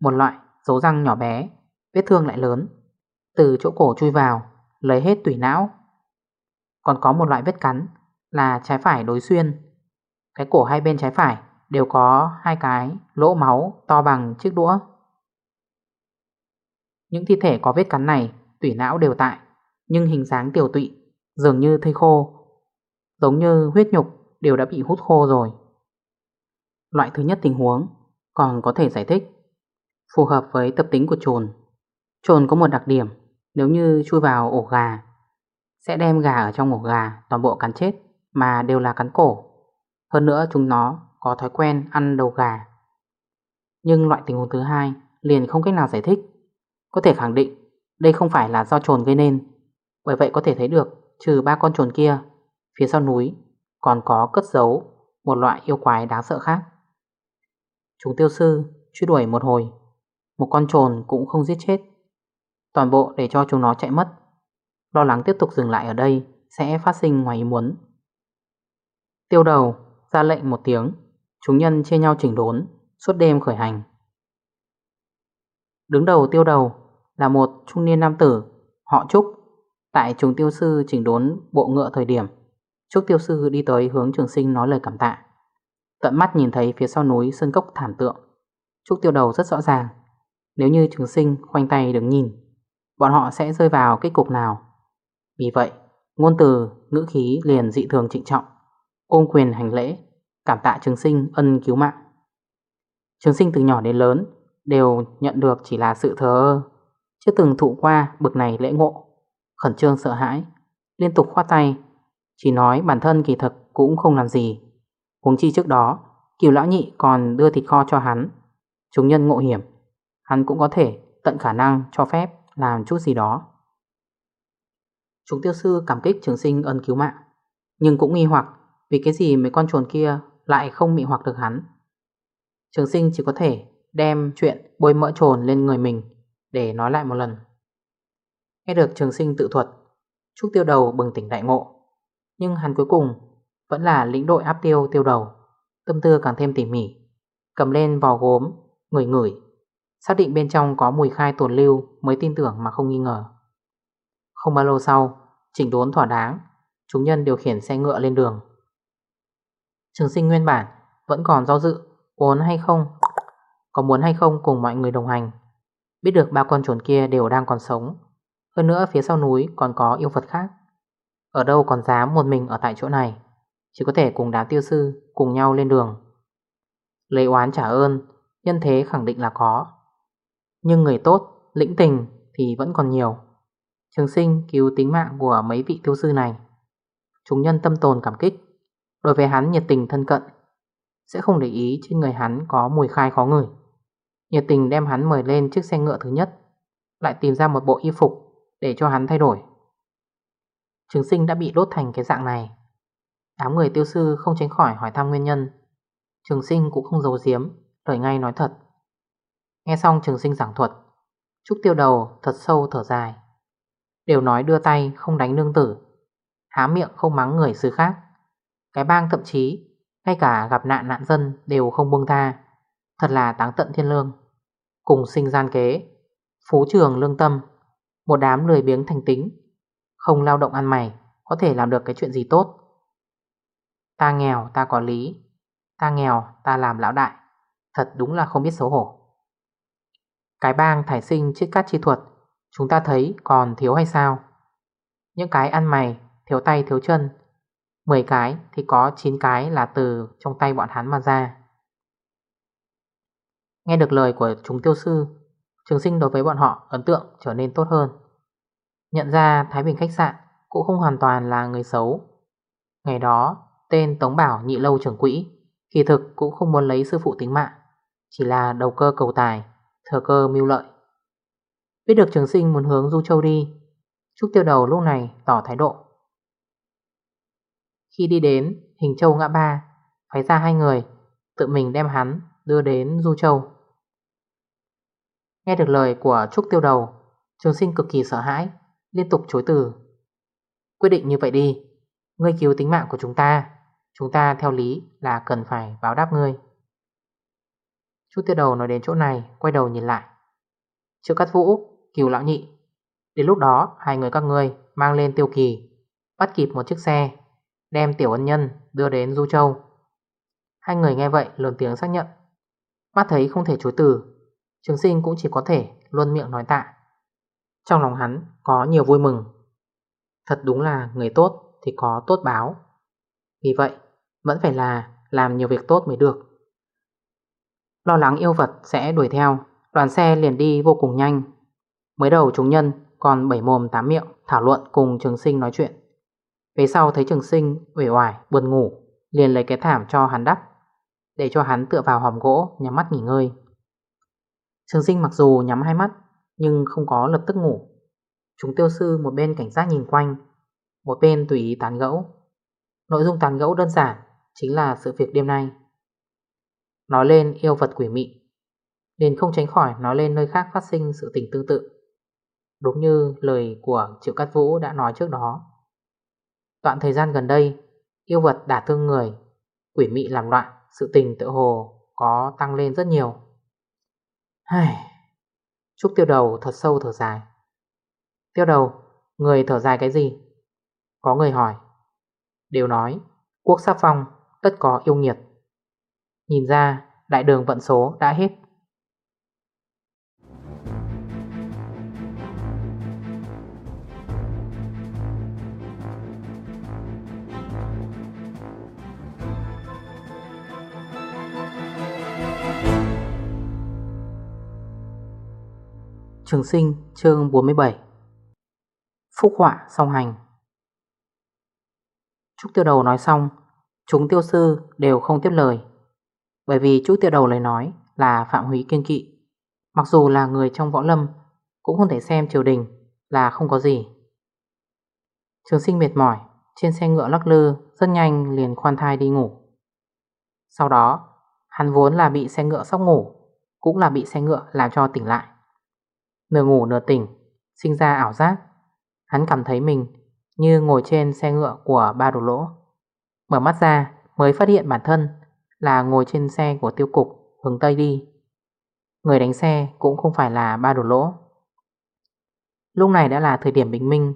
Một loại dấu răng nhỏ bé, Vết thương lại lớn, Từ chỗ cổ chui vào, Lấy hết tủy não. Còn có một loại vết cắn Là trái phải đối xuyên, Cái cổ hai bên trái phải. Đều có hai cái lỗ máu to bằng chiếc đũa. Những thi thể có vết cắn này tủy não đều tại, Nhưng hình dáng tiểu tụy Dường như thây khô, Giống như huyết nhục đều đã bị hút khô rồi. Loại thứ nhất tình huống Còn có thể giải thích, Phù hợp với tập tính của trồn Trồn có một đặc điểm, Nếu như chui vào ổ gà, Sẽ đem gà ở trong ổ gà Toàn bộ cắn chết Mà đều là cắn cổ. Hơn nữa chúng nó có thói quen ăn đầu gà. Nhưng loại tình huống thứ hai Liền không cách nào giải thích. Có thể khẳng định đây không phải là do trồn gây nên, Bởi vậy có thể thấy được Trừ ba con trồn kia, Phía sau núi còn có cất giấu Một loại yêu quái đáng sợ khác. Chúng tiêu sư truy đuổi một hồi, Một con trồn cũng không giết chết. Toàn bộ để cho chúng nó chạy mất. Lo lắng tiếp tục dừng lại ở đây Sẽ phát sinh ngoài ý muốn. Tiêu đầu ra lệnh một tiếng. Chúng nhân chia nhau chỉnh đốn Suốt đêm khởi hành Đứng đầu tiêu đầu là một trung niên nam tử họ Trúc tại trùng tiêu sư chỉnh đốn bộ ngựa thời điểm. Trúc tiêu sư đi tới hướng trường sinh nói lời cảm tạ. Tận mắt nhìn thấy phía sau núi sơn cốc thảm tượng. Trúc tiêu đầu rất rõ ràng. Nếu như trường sinh khoanh tay đứng nhìn, bọn họ sẽ rơi vào kết cục nào. Vì vậy, ngôn từ, ngữ khí liền dị thường trịnh trọng, ôm quyền hành lễ, cảm tạ trường sinh ân cứu mạng. Trường sinh từ nhỏ đến lớn đều nhận được chỉ là sự thờ ơ, chưa từng thụ qua bực này lễ ngộ Khẩn trương sợ hãi Liên tục khoát tay Chỉ nói bản thân kỳ thực cũng không làm gì. Huống chi trước đó Kiều lão nhị còn đưa thịt kho cho hắn. Chúng nhân ngộ hiểm Hắn cũng có thể tận khả năng cho phép Làm chút gì đó. Chúng tiêu sư cảm kích trường sinh ân cứu mạng Nhưng cũng nghi hoặc Vì cái gì mấy con chuồn kia lại không mị hoặc được hắn. Trường sinh chỉ có thể đem chuyện bôi mỡ trồn lên người mình Để nói lại một lần. Nghe được trường sinh tự thuật Trúc tiêu đầu bừng tỉnh đại ngộ. Nhưng hắn cuối cùng Vẫn là lĩnh đội áp tiêu tiêu đầu Tâm tư càng thêm tỉ mỉ Cầm lên vò gốm, ngửi ngửi Xác định bên trong có mùi khai tồn lưu Mới tin tưởng mà không nghi ngờ. Không bao lâu sau Chỉnh đốn thỏa đáng Chúng nhân điều khiển xe ngựa lên đường. Trường sinh nguyên bản Vẫn còn do dự Muốn hay không? Có muốn hay không cùng mọi người đồng hành. Biết được ba con chuồn kia đều đang còn sống. Hơn nữa phía sau núi còn có yêu vật khác. Ở đâu còn dám một mình ở tại chỗ này? Chỉ có thể cùng đám tiêu sư Cùng nhau lên đường. Lấy oán trả ơn Nhân thế khẳng định là có. Nhưng người tốt, lĩnh tình Thì vẫn còn nhiều. Trường sinh cứu tính mạng của mấy vị tiêu sư này. Chúng nhân tâm tồn cảm kích Đối với hắn, nhiệt tình thân cận. Sẽ không để ý trên người hắn có mùi khai khó ngửi. Nhiệt tình đem hắn mời lên chiếc xe ngựa thứ nhất, Lại tìm ra một bộ y phục Để cho hắn thay đổi. Trường sinh đã bị đốt thành cái dạng này. Đám người tiêu sư không tránh khỏi hỏi thăm nguyên nhân. Trường sinh cũng không giấu giếm, Lời ngay nói thật. Nghe xong trường sinh giảng thuật, Trúc tiêu đầu thật sâu thở dài. Đều nói đưa tay không đánh nương tử, Há miệng không mắng người xứ khác. Cái bang thậm chí, Ngay cả gặp nạn nạn dân đều không buông tha. Thật là táng tận thiên lương. Cùng sinh gian kế, Phú trường lương tâm, Một đám lười biếng thành tính, Không lao động ăn mày, Có thể làm được cái chuyện gì tốt. Ta nghèo, ta có lý. Ta nghèo, ta làm lão đại. Thật đúng là không biết xấu hổ. Cái bang thải sinh chiếc cát chi thuật, Chúng ta thấy còn thiếu hay sao? Những cái ăn mày, Thiếu tay, thiếu chân 10 cái thì có 9 cái là từ trong tay bọn hắn mà ra. Nghe được lời của chúng tiêu sư, Trường sinh đối với bọn họ ấn tượng trở nên tốt hơn. Nhận ra Thái Bình khách sạn Cũng không hoàn toàn là người xấu. Ngày đó, tên Tống Bảo nhị lâu trưởng quỹ, Kỳ thực cũng không muốn lấy sư phụ tính mạng, Chỉ là đầu cơ cầu tài Thờ cơ mưu lợi. Biết được trường sinh muốn hướng Du Châu đi, Trúc tiêu đầu lúc này tỏ thái độ. Khi đi đến hình châu ngã ba Phái ra hai người Tự mình đem hắn đưa đến Du Châu. Nghe được lời của Trúc tiêu đầu Trường sinh cực kỳ sợ hãi Liên tục chối từ. Quyết định như vậy đi Ngươi cứu tính mạng của chúng ta Chúng ta theo lý là cần phải báo đáp ngươi. Trúc tiêu đầu nói đến chỗ này Quay đầu nhìn lại. Triệu cắt vũ, kiều lão nhị Đến lúc đó hai người các ngươi Mang lên tiêu kỳ Bắt kịp một chiếc xe. Đem tiểu ân nhân đưa đến Du Châu. Hai người nghe vậy lớn tiếng xác nhận. Mắt thấy không thể chối từ, Trường sinh cũng chỉ có thể luôn miệng nói tạ. Trong lòng hắn có nhiều vui mừng. Thật đúng là người tốt thì có tốt báo. Vì vậy, vẫn phải là làm nhiều việc tốt mới được. Lo lắng yêu vật sẽ đuổi theo, Đoàn xe liền đi vô cùng nhanh. Mới đầu chúng nhân còn bảy mồm tám miệng Thảo luận cùng trường sinh nói chuyện. Về sau thấy trường sinh, uể oải, buồn ngủ, Liền lấy cái thảm cho hắn đắp, Để cho hắn tựa vào hòm gỗ, Nhắm mắt nghỉ ngơi. Trường sinh mặc dù nhắm hai mắt, Nhưng không có lập tức ngủ. Chúng tiêu sư một bên cảnh giác nhìn quanh, Một bên tùy ý tán gẫu. Nội dung tán gẫu đơn giản Chính là sự việc đêm nay. Nói lên yêu vật quỷ mị, liền không tránh khỏi nói lên nơi khác phát sinh sự tình tương tự. Đúng như lời của Triệu Cát Vũ đã nói trước đó. Đoạn thời gian gần đây, Yêu vật đả thương người, Quỷ mị làm loạn, Sự tình tự hồ có tăng lên rất nhiều. Hây Trúc tiêu đầu thật sâu thở dài. Tiêu đầu, Người thở dài cái gì? Có người hỏi. Đều nói, Quốc sắp phong tất có yêu nghiệt. Nhìn ra, đại đường vận số đã hết. Trường sinh, chương 47 Phúc họa song hành. Trúc tiêu đầu nói xong, Chúng tiêu sư đều không tiếp lời, Bởi vì Trúc tiêu đầu lời nói Là Phạm Húy kiên kỵ. Mặc dù là người trong võ lâm, Cũng không thể xem triều đình là không có gì. Trường sinh mệt mỏi, Trên xe ngựa lắc lư, Rất nhanh liền khoan thai đi ngủ. Sau đó, Hắn vốn là bị xe ngựa sóc ngủ, Cũng là bị xe ngựa làm cho tỉnh lại. Nửa ngủ nửa tỉnh, Sinh ra ảo giác. Hắn cảm thấy mình như ngồi trên xe ngựa của ba đồ lỗ. Mở mắt ra, mới phát hiện bản thân Là ngồi trên xe của tiêu cục Hướng Tây đi. Người đánh xe cũng không phải là ba đồ lỗ. Lúc này đã là thời điểm bình minh.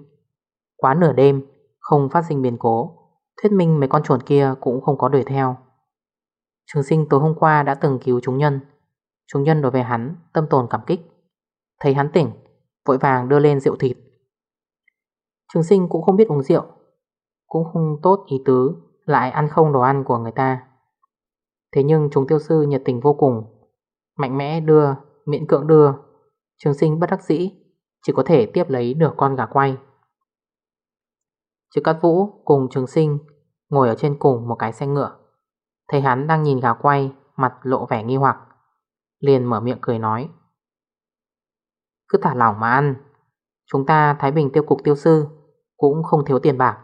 Quá nửa đêm, Không phát sinh biến cố. Thuyết minh mấy con chuồn kia cũng không có đuổi theo. Trường sinh tối hôm qua đã từng cứu chúng nhân. Chúng nhân đối với hắn tâm tồn cảm kích. Thấy hắn tỉnh, Vội vàng đưa lên rượu thịt. Trường sinh cũng không biết uống rượu, Cũng không tốt ý tứ, Lại ăn không đồ ăn của người ta. Thế nhưng chúng tiêu sư nhiệt tình vô cùng, Mạnh mẽ đưa, Miễn cưỡng đưa. Trường sinh bất đắc dĩ, Chỉ có thể tiếp lấy nửa con gà quay. Chứ cắt vũ cùng trường sinh Ngồi ở trên cùng một cái xe ngựa. Thấy hắn đang nhìn gà quay, Mặt lộ vẻ nghi hoặc, Liền mở miệng cười nói. Cứ thả lỏng mà ăn. Chúng ta Thái Bình tiêu cục tiêu sư Cũng không thiếu tiền bạc.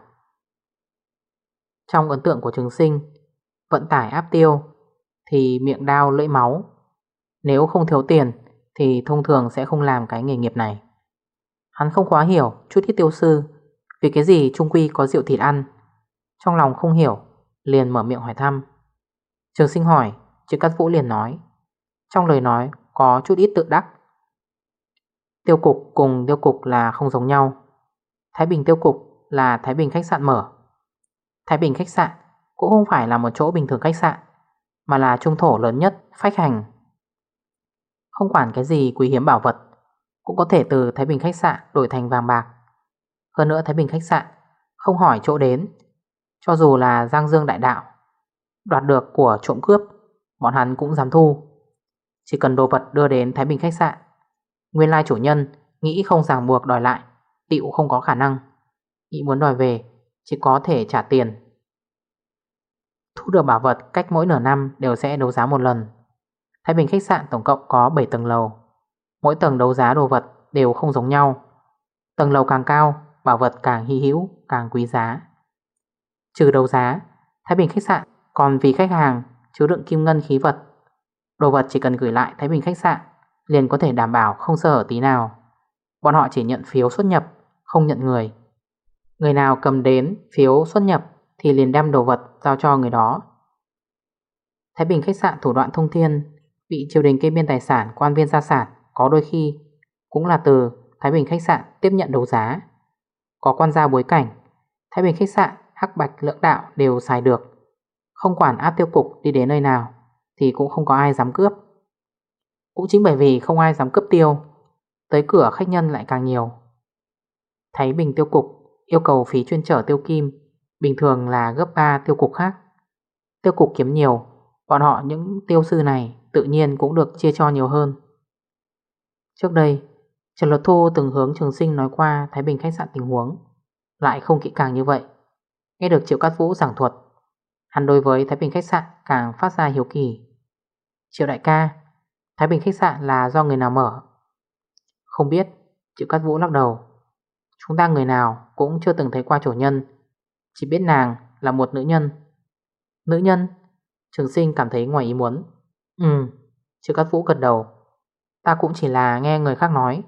Trong ấn tượng của trường sinh, Vận tải áp tiêu Thì miệng đau lưỡi máu. Nếu không thiếu tiền Thì thông thường sẽ không làm cái nghề nghiệp này. Hắn không quá hiểu chút ít tiêu sư Vì cái gì trung quy có rượu thịt ăn. Trong lòng không hiểu, Liền mở miệng hỏi thăm. Trường sinh hỏi Chứ Cát Vũ liền nói, Trong lời nói có chút ít tự đắc. Tiêu cục cùng tiêu cục là không giống nhau. Thái Bình tiêu cục là Thái Bình khách sạn mở. Thái Bình khách sạn cũng không phải là một chỗ bình thường khách sạn, Mà là trung thổ lớn nhất, phách hành. Không quản cái gì quý hiếm bảo vật, Cũng có thể từ Thái Bình khách sạn đổi thành vàng bạc. Hơn nữa Thái Bình khách sạn Không hỏi chỗ đến, Cho dù là Giang Dương Đại Đạo, Đoạt được của trộm cướp, Bọn hắn cũng dám thu. Chỉ cần đồ vật đưa đến Thái Bình khách sạn Nguyên lai chủ nhân Nghĩ không ràng buộc đòi lại Tiệu không có khả năng. Nghĩ muốn đòi về, Chỉ có thể trả tiền. Thu được bảo vật cách mỗi nửa năm Đều sẽ đấu giá một lần. Thái Bình khách sạn tổng cộng có 7 tầng lầu. Mỗi tầng đấu giá đồ vật đều không giống nhau. Tầng lầu càng cao, Bảo vật càng hy hữu, càng quý giá. Trừ đấu giá, Thái Bình khách sạn còn vì khách hàng chứa đựng kim ngân khí vật. Đồ vật chỉ cần gửi lại Thái Bình khách sạn Liền có thể đảm bảo không sơ hở tí nào. Bọn họ chỉ nhận phiếu xuất nhập, Không nhận người. Người nào cầm đến phiếu xuất nhập Thì liền đem đồ vật giao cho người đó. Thái Bình khách sạn thủ đoạn thông thiên, Bị triều đình kê biên tài sản, Quan viên gia sản, có đôi khi Cũng là từ Thái Bình khách sạn tiếp nhận đấu giá. Có quan gia bối cảnh, Thái Bình khách sạn, hắc bạch lưỡng đạo đều xài được. Không quản áp tiêu cục đi đến nơi nào Thì cũng không có ai dám cướp. Cũng chính bởi vì không ai dám cướp tiêu, Tới cửa khách nhân lại càng nhiều. Thấy bình tiêu cục Yêu cầu phí chuyên trở tiêu kim, Bình thường là gấp 3 tiêu cục khác. Tiêu cục kiếm nhiều, Bọn họ những tiêu sư này Tự nhiên cũng được chia cho nhiều hơn. Trước đây, Trần Luật Thu từng hướng trường sinh nói qua Thái Bình khách sạn tình huống, Lại không kỹ càng như vậy. Nghe được Triệu Cát Vũ giảng thuật, Hắn đối với Thái Bình khách sạn càng phát ra hiếu kỳ. Triệu đại ca Thái Bình khách sạn là do người nào mở? Không biết Chữ Cát Vũ lắc đầu. Chúng ta người nào cũng chưa từng thấy qua chủ nhân, Chỉ biết nàng là một nữ nhân. Nữ nhân? Trường sinh cảm thấy ngoài ý muốn. Ừ Chữ Cát Vũ gật đầu. Ta cũng chỉ là nghe người khác nói.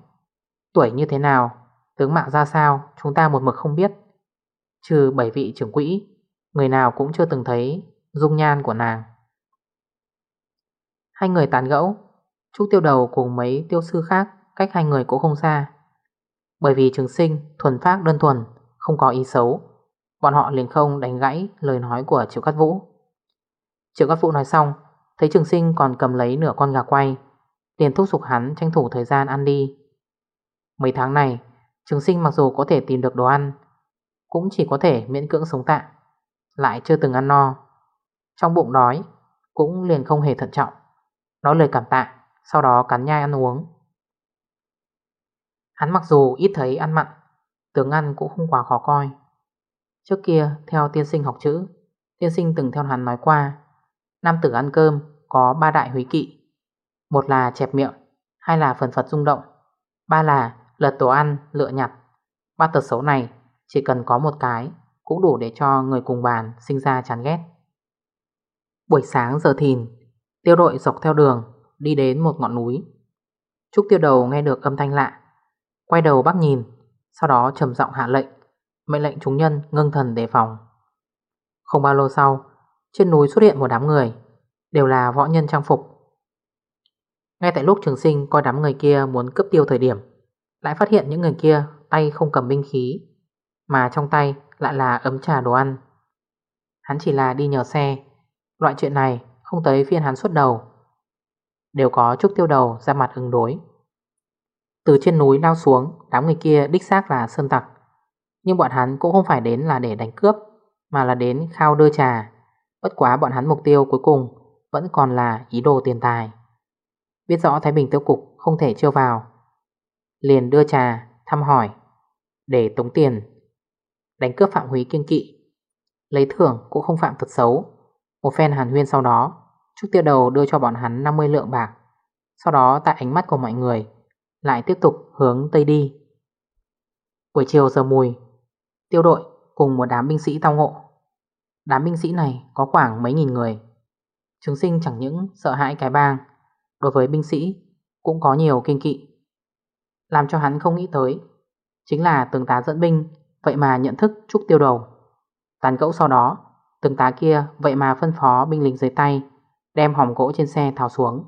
Tuổi như thế nào? Tướng mạo ra sao? Chúng ta một mực không biết. Trừ bảy vị trưởng quỹ, Người nào cũng chưa từng thấy dung nhan của nàng. Hai người tán gẫu. Trúc tiêu đầu cùng mấy tiêu sư khác Cách hai người cũng không xa. Bởi vì trường sinh, thuần phát đơn thuần, Không có ý xấu, Bọn họ liền không đánh gãy lời nói của Triệu Cát Vũ. Triệu Cát Vũ nói xong, Thấy trường sinh còn cầm lấy nửa con gà quay, Liền thúc giục hắn tranh thủ thời gian ăn đi. Mấy tháng này, Trường sinh mặc dù có thể tìm được đồ ăn, Cũng chỉ có thể miễn cưỡng sống tạm, Lại chưa từng ăn no. Trong bụng đói, Cũng liền không hề thận trọng. Nói lời cảm tạ sau đó cắn nhai ăn uống. Hắn mặc dù ít thấy ăn mặn, Tướng ăn cũng không quá khó coi. Trước kia, theo tiên sinh học chữ, Tiên sinh từng theo hắn nói qua, Nam tử ăn cơm có ba đại húy kỵ, Một là chẹp miệng, Hai là phần phật rung động, Ba là lật tổ ăn, lựa nhặt. Ba tật xấu này chỉ cần có một cái Cũng đủ để cho người cùng bàn sinh ra chán ghét. Buổi sáng giờ thìn, Tiêu đội dọc theo đường Đi đến một ngọn núi. Trúc tiêu đầu nghe được âm thanh lạ, Quay đầu bác nhìn, Sau đó trầm giọng hạ lệnh, Mệnh lệnh chúng nhân ngưng thần đề phòng. Không bao lâu sau, Trên núi xuất hiện một đám người, Đều là võ nhân trang phục. Ngay tại lúc trường sinh coi đám người kia muốn cướp tiêu thời điểm, Lại phát hiện những người kia tay không cầm binh khí, Mà trong tay lại là ấm trà đồ ăn. Hắn chỉ là đi nhờ xe, Loại chuyện này không tới phiên hắn xuất đầu. Đều có chút tiêu đầu ra mặt ứng đối. Từ trên núi lao xuống, Đám người kia đích xác là sơn tặc. Nhưng bọn hắn cũng không phải đến là để đánh cướp, Mà là đến khao đưa trà. Bất quá bọn hắn mục tiêu cuối cùng Vẫn còn là ý đồ tiền tài. Biết rõ Thái Bình tiêu cục không thể chưa vào, Liền đưa trà Thăm hỏi, Để tống tiền, Đánh cướp phạm húy kiên kỵ. Lấy thưởng cũng không phạm thật xấu, Một phen hàn huyên sau đó Trúc tiêu đầu đưa cho bọn hắn 50 lượng bạc. Sau đó tại ánh mắt của mọi người, Lại tiếp tục hướng Tây đi. Buổi chiều giờ mùi, Tiêu đội cùng một đám binh sĩ tao ngộ. Đám binh sĩ này có khoảng mấy nghìn người. Trường sinh chẳng những sợ hãi cái bang, Đối với binh sĩ Cũng có nhiều kinh kỵ. Làm cho hắn không nghĩ tới, Chính là tướng tá dẫn binh, Vậy mà nhận thức trúc tiêu đầu. Tàn cẫu sau đó, Tướng tá kia vậy mà phân phó binh lính dưới tay Đem hòm gỗ trên xe tháo xuống.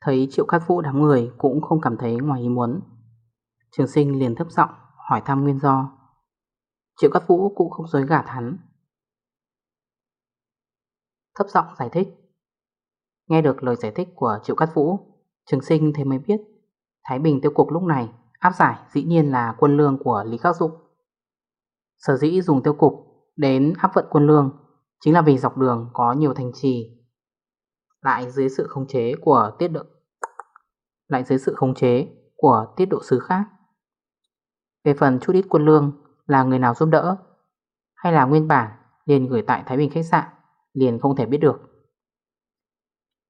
Thấy triệu cát vũ đám người Cũng không cảm thấy ngoài ý muốn. Trường sinh liền thấp giọng Hỏi thăm nguyên do. Triệu cát vũ cũng không dối gạt hắn. Thấp giọng giải thích. Nghe được lời giải thích của Triệu Cát Vũ, Trường sinh thế mới biết Thái Bình tiêu cục lúc này áp giải dĩ nhiên là quân lương của Lý Khắc Dụng. Sở dĩ dùng tiêu cục đến áp vận quân lương Chính là vì dọc đường có nhiều thành trì lại dưới sự khống chế của tiết độ, Lại dưới sự khống chế của tiết độ sứ khác. Về phần chút ít quân lương, là người nào giúp đỡ? Hay là nguyên bản liền gửi tại Thái Bình khách sạn, Liền không thể biết được?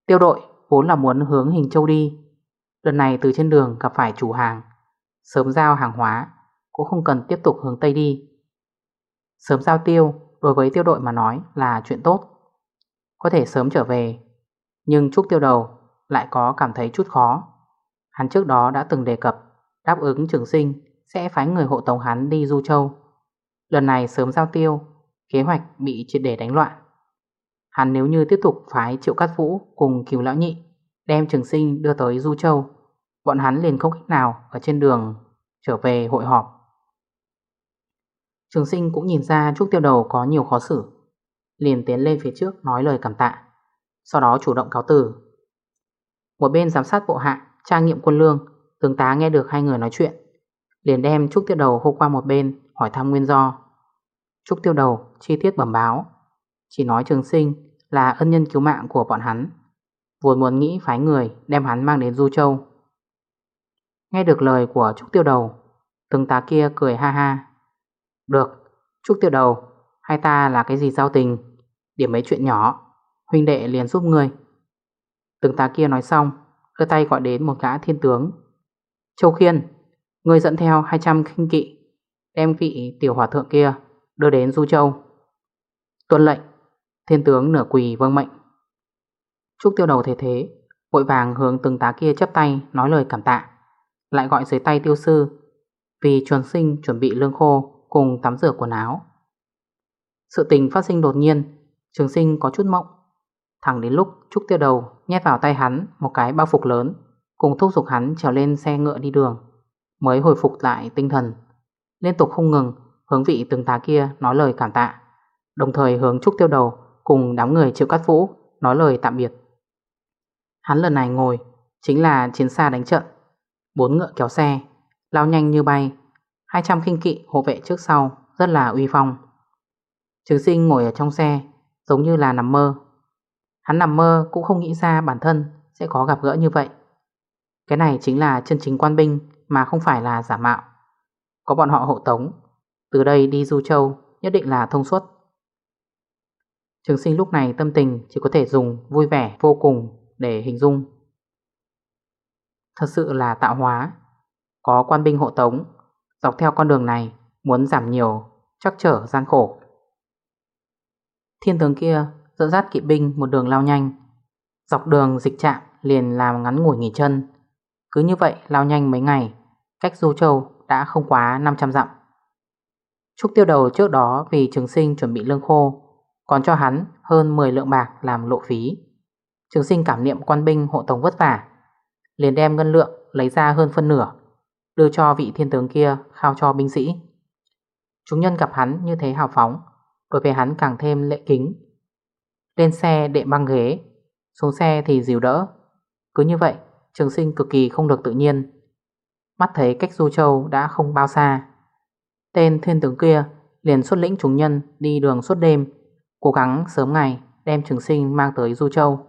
Tiêu đội vốn là muốn hướng Hình Châu đi. Lần này từ trên đường gặp phải chủ hàng, Sớm giao hàng hóa, Cũng không cần tiếp tục hướng Tây đi. Sớm giao tiêu, Đối với tiêu đội mà nói là chuyện tốt. Có thể sớm trở về nhưng Trúc tiêu đầu Lại có cảm thấy chút khó. Hắn trước đó đã từng đề cập, Đáp ứng trường sinh Sẽ phái người hộ tống hắn đi Du Châu. Lần này sớm giao tiêu, Kế hoạch bị triệt để đánh loạn. Hắn nếu như tiếp tục phái Triệu Cát Vũ Cùng Kiều lão nhị Đem trường sinh đưa tới Du Châu, Bọn hắn liền không cách nào Ở trên đường trở về hội họp. Trường sinh cũng nhìn ra Trúc Tiêu Đầu có nhiều khó xử, Liền tiến lên phía trước nói lời cảm tạ. Sau đó chủ động cáo từ. Một bên giám sát bộ hạ Trang nghiệm quân lương Tướng tá nghe được hai người nói chuyện Liền đem Trúc Tiêu Đầu hô qua một bên Hỏi thăm nguyên do. Trúc Tiêu Đầu chi tiết bẩm báo Chỉ nói trường sinh là ân nhân cứu mạng của bọn hắn Vốn muốn nghĩ phái người Đem hắn mang đến Du Châu. Nghe được lời của Trúc Tiêu Đầu Tướng tá kia cười ha ha. Được, Trúc Tiêu Đầu Hai ta là cái gì giao tình? Điểm mấy chuyện nhỏ? Huynh đệ liền giúp người. Tướng tá kia nói xong, Đưa tay gọi đến một gã thiên tướng. Châu Khiên, Người dẫn theo 200 khinh kỵ, Đem vị tiểu hòa thượng kia Đưa đến Du Châu. Tuân lệnh, Thiên tướng nửa quỳ vâng mệnh. Trúc tiêu đầu thế thế, Vội vàng hướng từng tá kia chấp tay Nói lời cảm tạ, Lại gọi dưới tay tiêu sư, Vì chuẩn sinh chuẩn bị lương khô Cùng tắm rửa quần áo. Sự tình phát sinh đột nhiên, Trường sinh có chút mộng Thẳng đến lúc Trúc tiêu đầu nhét vào tay hắn Một cái bao phục lớn, Cùng thúc giục hắn trèo lên xe ngựa đi đường, Mới hồi phục lại tinh thần. Liên tục không ngừng, hướng vị từng tá kia nói lời cảm tạ, Đồng thời hướng Trúc tiêu đầu Cùng đám người triệu cắt vũ Nói lời tạm biệt. Hắn lần này ngồi Chính là chiến xa đánh trận, Bốn ngựa kéo xe, Lao nhanh như bay 200 khinh kỵ hộ vệ trước sau Rất là uy phong. Trường sinh ngồi ở trong xe, Giống như là nằm mơ Hắn nằm mơ cũng không nghĩ ra bản thân Sẽ có gặp gỡ như vậy. Cái này chính là chân chính quan binh Mà không phải là giả mạo. Có bọn họ hộ tống Từ đây đi Du Châu nhất định là thông suốt. Trường sinh lúc này tâm tình chỉ có thể dùng vui vẻ vô cùng để hình dung. Thật sự là tạo hóa, có quan binh hộ tống, dọc theo con đường này muốn giảm nhiều chắc trở gian khổ. Thiên tướng kia dẫn dắt kỵ binh một đường lao nhanh. Dọc đường dịch trạm liền làm ngắn ngủi nghỉ chân. Cứ như vậy lao nhanh mấy ngày, Cách Du Châu đã không quá 500 dặm. Trúc tiêu đầu trước đó vì trường sinh chuẩn bị lương khô, Còn cho hắn hơn 10 lượng bạc làm lộ phí. Trường sinh cảm niệm quan binh hộ tống vất vả, Liền đem ngân lượng lấy ra hơn phân nửa, Đưa cho vị thiên tướng kia khao cho binh sĩ. Chúng nhân gặp hắn như thế hào phóng, Đối với hắn càng thêm lệ kính. Lên xe để băng ghế. Xuống xe thì dìu đỡ. Cứ như vậy, trường sinh cực kỳ không được tự nhiên. Mắt thấy cách Du Châu đã không bao xa. Tên thiên tướng kia liền xuất lĩnh chúng nhân đi đường suốt đêm, Cố gắng sớm ngày đem trường sinh mang tới Du Châu.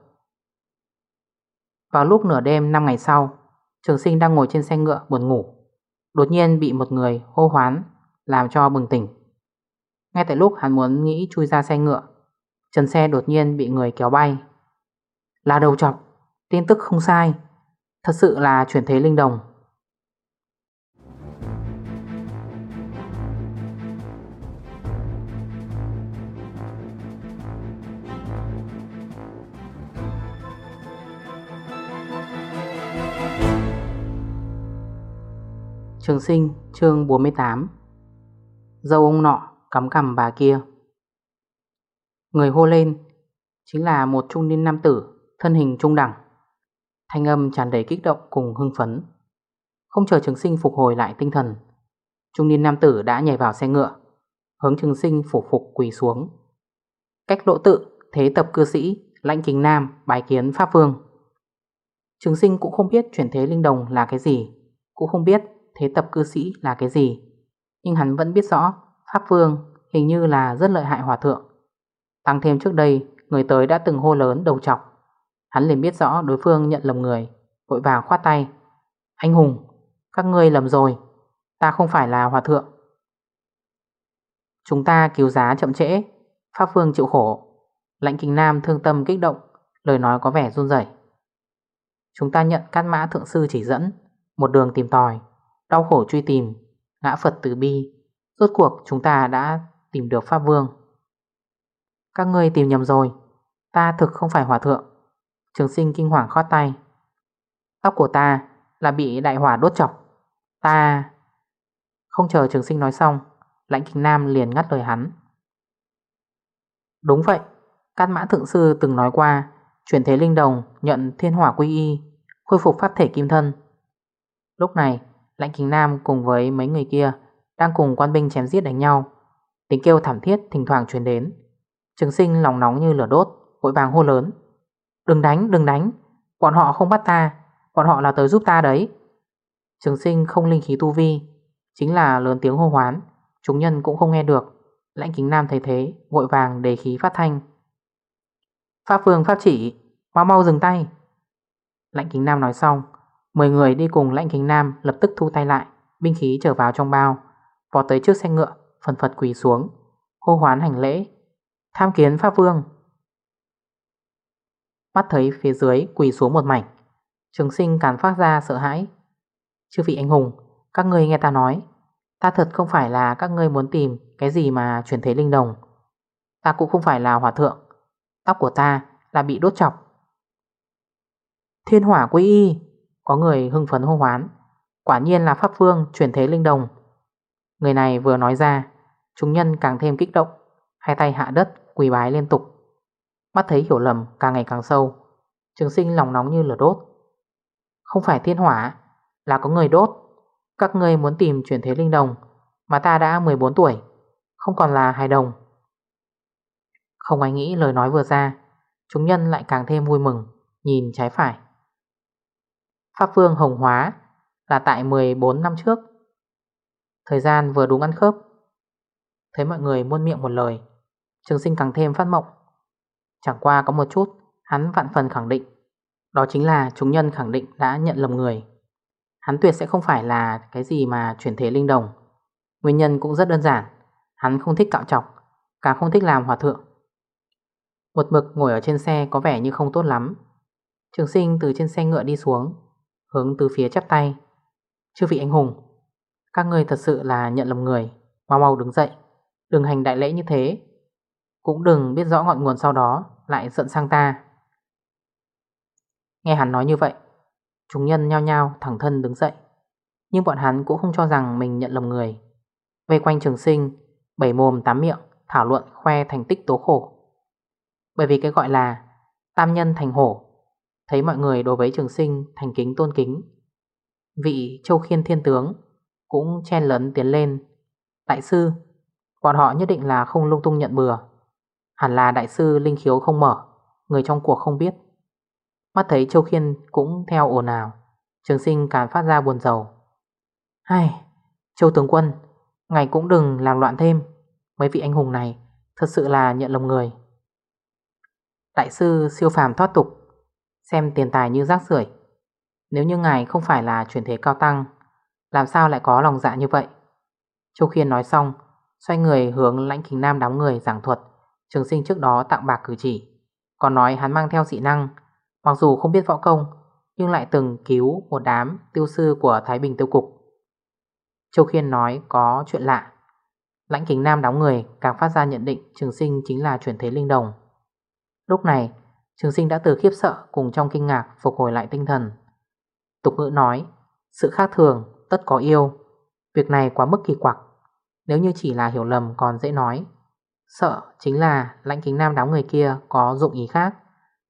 Vào lúc nửa đêm 5 ngày sau, Trường sinh đang ngồi trên xe ngựa buồn ngủ. Đột nhiên bị một người hô hoán, Làm cho bừng tỉnh. Ngay tại lúc hắn muốn nghĩ chui ra xe ngựa Trần xe đột nhiên bị người kéo bay. Là đầu chọc, Tin tức không sai. Thật sự là chuyển thế linh đồng. Trường sinh, chương 48 Dâu ông nọ cắm cằm bà kia. Người hô lên Chính là một trung niên nam tử, Thân hình trung đẳng. Thanh âm tràn đầy kích động cùng hưng phấn. Không chờ trường sinh phục hồi lại tinh thần, Trung niên nam tử đã nhảy vào xe ngựa, Hướng trường sinh phủ phục quỳ xuống. Cách lộ tự, Thế tập cư sĩ, Lãnh kính nam, Bái kiến Pháp Vương. Trường sinh cũng không biết chuyển thế linh đồng là cái gì, Cũng không biết thế tập cư sĩ là cái gì, Nhưng hắn vẫn biết rõ Pháp Vương hình như là rất lợi hại hòa thượng. Tăng thêm trước đây, Người tới đã từng hô lớn, đầu chọc. Hắn liền biết rõ đối phương nhận lầm người, Vội vàng khoát tay. Anh Hùng, Các ngươi lầm rồi, Ta không phải là hòa thượng. Chúng ta cứu giá chậm trễ, Pháp Vương chịu khổ. Lãnh Kinh Nam thương tâm kích động, Lời nói có vẻ run rẩy. Chúng ta nhận cát mã thượng sư chỉ dẫn, Một đường tìm tòi, Đau khổ truy tìm, Ngã Phật từ bi. Rốt cuộc chúng ta đã tìm được Pháp Vương. Các ngươi tìm nhầm rồi. Ta thực không phải hỏa thượng. Trường sinh kinh hoàng khoát tay. Tóc của ta là bị đại hỏa đốt chọc. Ta Không chờ trường sinh nói xong, Lãnh kinh nam liền ngắt lời hắn. Đúng vậy, Cát mã thượng sư từng nói qua, Chuyển thế linh đồng nhận thiên hỏa quy y, Khôi phục pháp thể kim thân. Lúc này, Lãnh Kính Nam cùng với mấy người kia Đang cùng quan binh chém giết đánh nhau. Tiếng kêu thảm thiết thỉnh thoảng truyền đến. Trường sinh lòng nóng như lửa đốt Vội vàng hô lớn. Đừng đánh, đừng đánh Bọn họ không bắt ta Bọn họ là tới giúp ta đấy. Trường sinh không linh khí tu vi Chính là lớn tiếng hô hoán Chúng nhân cũng không nghe được. Lãnh kính nam thấy thế Vội vàng đề khí phát thanh. Pháp phương pháp chỉ Mau mau dừng tay. Lãnh kính nam nói xong Mười người đi cùng lãnh kính nam lập tức thu tay lại Binh khí trở vào trong bao Vò tới trước xe ngựa Phần phật quỳ xuống Hô hoán hành lễ. Tham kiến Pháp Vương. Mắt thấy phía dưới quỳ xuống một mảnh, Trường sinh càng phát ra sợ hãi. Chư vị anh hùng, Các ngươi nghe ta nói, Ta thật không phải là các ngươi muốn tìm Cái gì mà chuyển thế linh đồng. Ta cũng không phải là hòa thượng, Tóc của ta là bị đốt chọc. Thiên hỏa quy y, có người hưng phấn hô hoán, Quả nhiên là Pháp vương chuyển thế linh đồng. Người này vừa nói ra, Chúng nhân càng thêm kích động, Hai tay hạ đất quỳ bái liên tục. Mắt thấy hiểu lầm càng ngày càng sâu. Trường sinh lòng nóng như lửa đốt. Không phải thiên hỏa Là có người đốt. Các ngươi muốn tìm chuyển thế linh đồng Mà ta đã 14 tuổi Không còn là hài đồng. Không ai nghĩ lời nói vừa ra Chúng nhân lại càng thêm vui mừng Nhìn trái phải. Pháp Vương Hồng Hóa là tại 14 năm trước. Thời gian vừa đúng ăn khớp. Thấy mọi người muôn miệng một lời, trường sinh càng thêm phát mộng. Chẳng qua có một chút, hắn vạn phần khẳng định. Đó chính là chúng nhân khẳng định đã nhận lầm người. Hắn tuyệt sẽ không phải là cái gì mà chuyển thế linh đồng. Nguyên nhân cũng rất đơn giản. Hắn không thích cạo chọc, càng không thích làm hòa thượng. Một mực ngồi ở trên xe có vẻ như không tốt lắm. Trường sinh từ trên xe ngựa đi xuống Hướng từ phía chắp tay Chư vị anh hùng Các ngươi thật sự là nhận lầm người Mau mau đứng dậy Đừng hành đại lễ như thế cũng đừng biết rõ ngọn nguồn sau đó, Lại giận sang ta. Nghe hắn nói như vậy, Chúng nhân nhao nhao thẳng thân đứng dậy. Nhưng bọn hắn cũng không cho rằng mình nhận lầm người. Vây quanh trường sinh, Bảy mồm tám miệng, Thảo luận khoe thành tích tố khổ. Bởi vì cái gọi là Tam nhân thành hổ, Thấy mọi người đối với trường sinh thành kính tôn kính. Vị châu khiên thiên tướng Cũng chen lấn tiến lên. Đại sư, Bọn họ nhất định là không lung tung nhận bừa. Hẳn là đại sư linh khiếu không mở, Người trong cuộc không biết. Mắt thấy Châu Khiên cũng theo ồn ào, Trường sinh càng phát ra buồn giàu Hay Châu tướng quân, Ngài cũng đừng làm loạn thêm, Mấy vị anh hùng này Thật sự là nhận lầm người. Đại sư siêu phàm thoát tục, Xem tiền tài như rác rưởi. Nếu như ngài không phải là chuyển thế cao tăng, Làm sao lại có lòng dạ như vậy? Châu Khiên nói xong, Xoay người hướng lãnh kính nam đóng người giảng thuật. Trường sinh trước đó tặng bạc cử chỉ. Còn nói hắn mang theo dị năng. Mặc dù không biết võ công, Nhưng lại từng cứu một đám tiêu sư của Thái Bình tiêu cục. Châu Khiên nói có chuyện lạ. Lãnh kính nam đóng người càng phát ra nhận định trường sinh chính là chuyển thế linh đồng. Lúc này, trường sinh đã từ khiếp sợ cùng trong kinh ngạc phục hồi lại tinh thần. Tục ngữ nói, Sự khác thường, tất có yêu. Việc này quá mức kỳ quặc. Nếu như chỉ là hiểu lầm còn dễ nói. Sợ chính là lãnh kính nam đóng người kia có dụng ý khác.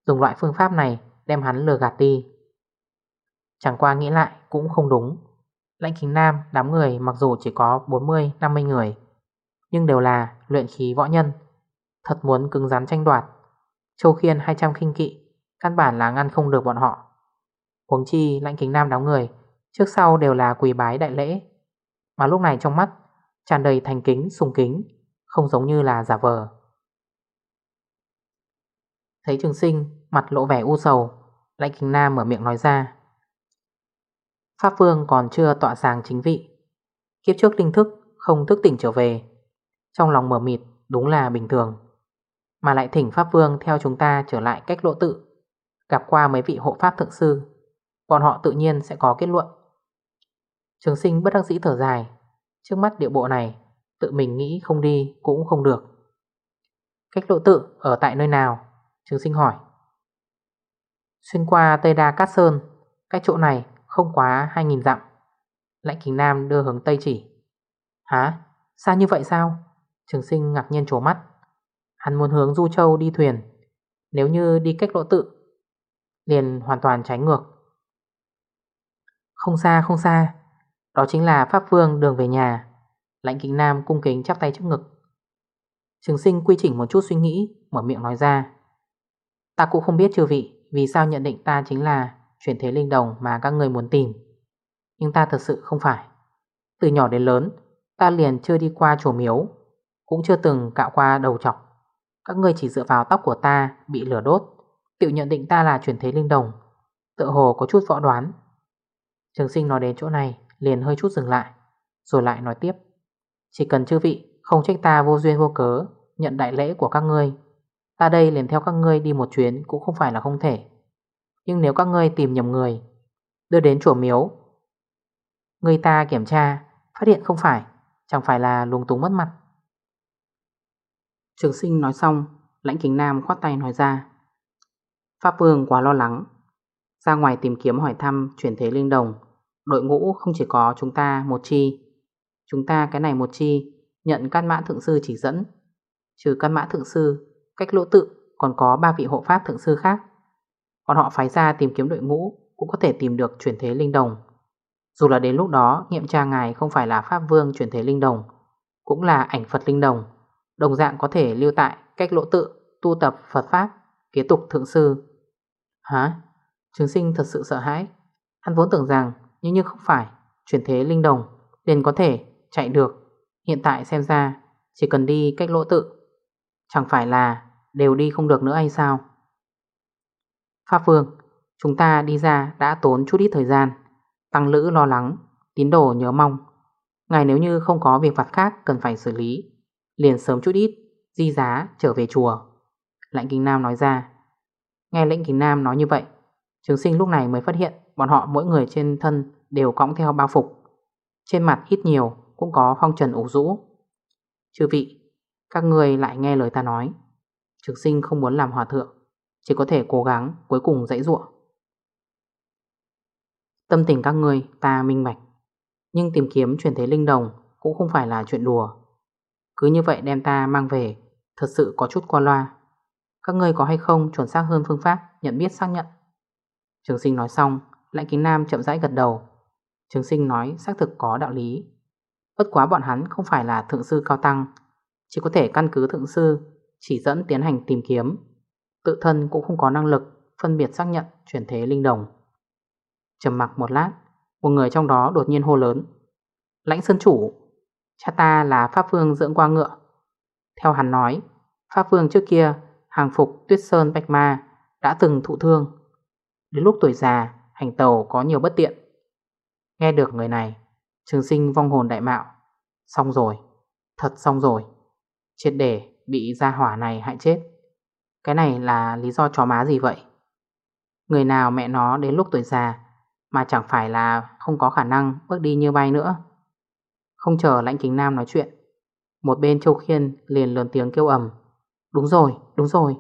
Dùng loại phương pháp này đem hắn lừa gạt đi. Chẳng qua nghĩ lại cũng không đúng. Lãnh kính nam đám người mặc dù chỉ có 40-50 người Nhưng đều là luyện khí võ nhân Thật muốn cứng rắn tranh đoạt. Châu khiên 200 kinh kỵ Căn bản là ngăn không được bọn họ. Huống chi lãnh kính nam đóng người Trước sau đều là quỳ bái đại lễ. Mà lúc này trong mắt tràn đầy thành kính, sùng kính không giống như là giả vờ. Thấy trường sinh, Mặt lộ vẻ u sầu, Lãnh kính nam mở miệng nói ra. Pháp Vương còn chưa tọa sàng chính vị. Kiếp trước linh thức, Không thức tỉnh trở về. Trong lòng mở mịt, đúng là bình thường. Mà lại thỉnh Pháp Vương theo chúng ta trở lại cách lộ tự. Gặp qua mấy vị hộ Pháp thượng sư, Bọn họ tự nhiên sẽ có kết luận. Trường sinh bất đắc dĩ thở dài. Trước mắt điệu bộ này Tự mình nghĩ không đi cũng không được. Cách lộ tự ở tại nơi nào? Trường sinh hỏi. Xuyên qua Tây Đa Cát Sơn, Cách chỗ này không quá 2.000 dặm. Lãnh kính nam đưa hướng Tây chỉ. Hả? Xa như vậy sao? Trường sinh ngạc nhiên trổ mắt. Hắn muốn hướng Du Châu đi thuyền. Nếu như đi cách lộ tự, Liền hoàn toàn trái ngược. Không xa không xa. Đó chính là Pháp Vương đường về nhà. Lãnh kính nam cung kính chắp tay trước ngực. Trường sinh quy chỉnh một chút suy nghĩ, Mở miệng nói ra. Ta cũng không biết chư vị, vì sao nhận định ta chính là chuyển thế linh đồng mà các người muốn tìm. Nhưng ta thật sự không phải. Từ nhỏ đến lớn, Ta liền chưa đi qua chùa miếu, Cũng chưa từng cạo qua đầu chọc. Các người chỉ dựa vào tóc của ta Bị lửa đốt, Tự nhận định ta là chuyển thế linh đồng Tự hồ có chút võ đoán. Trường sinh nói đến chỗ này, Liền hơi chút dừng lại, Rồi lại nói tiếp. Chỉ cần chư vị không trách ta vô duyên vô cớ, Nhận đại lễ của các ngươi. Ta đây liền theo các ngươi đi một chuyến cũng không phải là không thể. Nhưng nếu các ngươi tìm nhầm người, Đưa đến chùa miếu. Người ta kiểm tra, Phát hiện không phải, Chẳng phải là lung túng mất mặt. Trường sinh nói xong, Lãnh kính nam khoát tay nói ra. Pháp vương quá lo lắng, Ra ngoài tìm kiếm hỏi thăm Chuyển thế linh đồng. Đội ngũ không chỉ có chúng ta một chi Chúng ta cái này một chi, Nhận căn mã thượng sư chỉ dẫn. Trừ căn mã thượng sư, Cách lỗ tự, còn có ba vị hộ pháp thượng sư khác. Còn họ phái ra tìm kiếm đội ngũ, Cũng có thể tìm được chuyển thế linh đồng. Dù là đến lúc đó, nghiệm tra ngài không phải là Pháp Vương chuyển thế linh đồng, Cũng là ảnh Phật linh đồng Đồng dạng có thể lưu tại cách lỗ tự, Tu tập Phật Pháp, Kế tục thượng sư. Hả? Trường sinh thật sự sợ hãi. Hắn vốn tưởng rằng, nhưng như không phải, Chuyển thế linh đồng liền có thể chạy được. Hiện tại xem ra, Chỉ cần đi cách lỗ tự. Chẳng phải là đều đi không được nữa hay sao? Pháp Vương, Chúng ta đi ra đã tốn chút ít thời gian. Tăng lữ lo lắng, Tín đồ nhớ mong. Ngài nếu như không có việc vặt khác cần phải xử lý, Liền sớm chút ít, Di giá trở về chùa. Lãnh Kinh Nam nói ra. Nghe lệnh Kinh Nam nói như vậy, Trường sinh lúc này mới phát hiện Bọn họ mỗi người trên thân đều cõng theo bao phục. Trên mặt ít nhiều cũng có phong trần ủ rũ. Chư vị, Các người lại nghe lời ta nói. Trường sinh không muốn làm hòa thượng, Chỉ có thể cố gắng cuối cùng dãy ruộng. Tâm tình các người ta minh bạch, Nhưng tìm kiếm chuyển thế linh đồng Cũng không phải là chuyện đùa. Cứ như vậy đem ta mang về, Thật sự có chút qua loa. Các ngươi có hay không chuẩn xác hơn phương pháp Nhận biết xác nhận? Trường sinh nói xong Lãnh kính nam chậm rãi gật đầu. Trường sinh nói xác thực có đạo lý. Bất quá bọn hắn không phải là thượng sư cao tăng, Chỉ có thể căn cứ thượng sư Chỉ dẫn tiến hành tìm kiếm. Tự thân cũng không có năng lực Phân biệt xác nhận chuyển thế linh đồng. Trầm mặc một lát, Một người trong đó đột nhiên hô lớn, Lãnh sơn chủ, Cha ta là Pháp Vương dưỡng qua ngựa. Theo hắn nói, Pháp Vương trước kia hàng phục tuyết sơn bạch ma Đã từng thụ thương. Đến lúc tuổi già, Hành tàu có nhiều bất tiện. Nghe được người này Trường sinh vong hồn đại mạo. Xong rồi Thật xong rồi. Triệt để bị gia hỏa này hại chết. Cái này là lý do chó má gì vậy? Người nào mẹ nó đến lúc tuổi già Mà chẳng phải là không có khả năng bước đi như bay nữa? Không chờ lãnh kính nam nói chuyện Một bên Châu Khiên liền lớn tiếng kêu ầm. Đúng rồi, đúng rồi.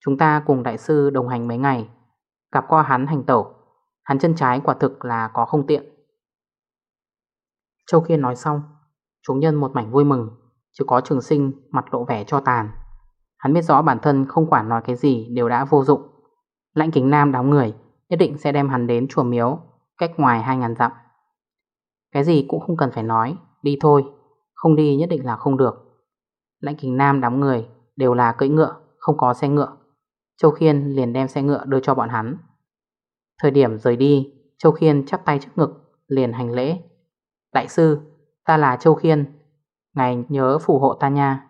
Chúng ta cùng đại sư đồng hành mấy ngày Gặp qua hắn hành tẩu. Hắn chân trái quả thực là có không tiện. Châu Khiên nói xong Chúng nhân một mảnh vui mừng Chỉ có trường sinh mặt lộ vẻ cho tàn. Hắn biết rõ bản thân không quản nói cái gì Đều đã vô dụng. Lãnh kính nam đóng người Nhất định sẽ đem hắn đến chùa miếu, Cách ngoài 2.000 dặm. Cái gì cũng không cần phải nói, Đi thôi, Không đi nhất định là không được. Lãnh kính nam đóng người Đều là cưỡi ngựa, Không có xe ngựa. Châu Khiên liền đem xe ngựa đưa cho bọn hắn. Thời điểm rời đi, Châu Khiên chắp tay trước ngực, Liền hành lễ. Đại sư, ta là Châu Khiên. Ngài nhớ phù hộ ta nha.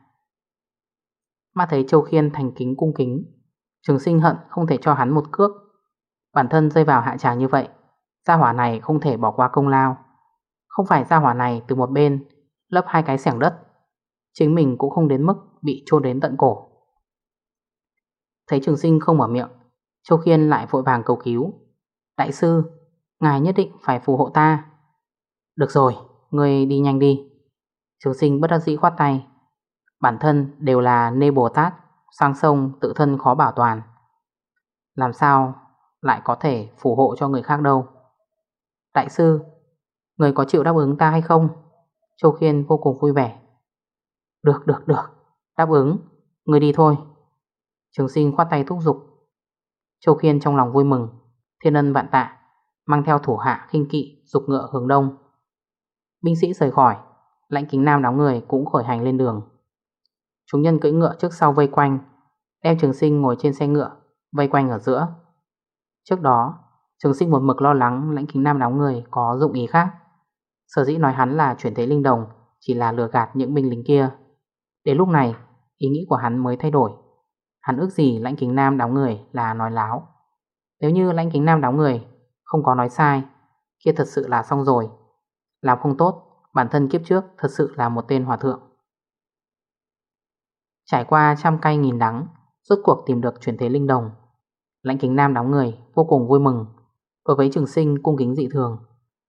Mà thấy Châu Khiên thành kính cung kính, Trường sinh hận không thể cho hắn một cước. Bản thân rơi vào hạ tràng như vậy, Gia hỏa này không thể bỏ qua công lao. Không phải gia hỏa này từ một bên Lấp hai cái sẻng đất, Chính mình cũng không đến mức bị trôn đến tận cổ. Thấy trường sinh không mở miệng, Châu Khiên lại vội vàng cầu cứu. Đại sư, Ngài nhất định phải phù hộ ta. Được rồi, người đi nhanh đi. Trường sinh bất đắc dĩ khoát tay. Bản thân đều là nê Bồ Tát Sang sông tự thân khó bảo toàn. Làm sao Lại có thể phù hộ cho người khác đâu? Đại sư Người có chịu đáp ứng ta hay không? Châu Khiên vô cùng vui vẻ. Được được được. Đáp ứng Người đi thôi. Trường sinh khoát tay thúc giục. Châu Khiên trong lòng vui mừng. Thiên ân vạn tạ Mang theo thủ hạ khinh kỵ dục ngựa hướng đông. Binh sĩ rời khỏi, Lãnh kính nam đóng người cũng khởi hành lên đường. Chúng nhân cưỡi ngựa trước sau vây quanh, Đem trường sinh ngồi trên xe ngựa, Vây quanh ở giữa. Trước đó, Trường sinh một mực lo lắng lãnh kính nam đóng người có dụng ý khác. Sở dĩ nói hắn là chuyển thế linh đồng Chỉ là lừa gạt những binh lính kia. Đến lúc này, Ý nghĩ của hắn mới thay đổi. Hắn ước gì lãnh kính nam đóng người là nói láo. Nếu như lãnh kính nam đóng người Không có nói sai, Kia thật sự là xong rồi. Làm không tốt, Bản thân kiếp trước thật sự là một tên hòa thượng. Trải qua trăm cay nghìn đắng, Rốt cuộc tìm được chuyển thế linh đồng. Lãnh kính nam đóng người Vô cùng vui mừng. Đối với trường sinh cung kính dị thường,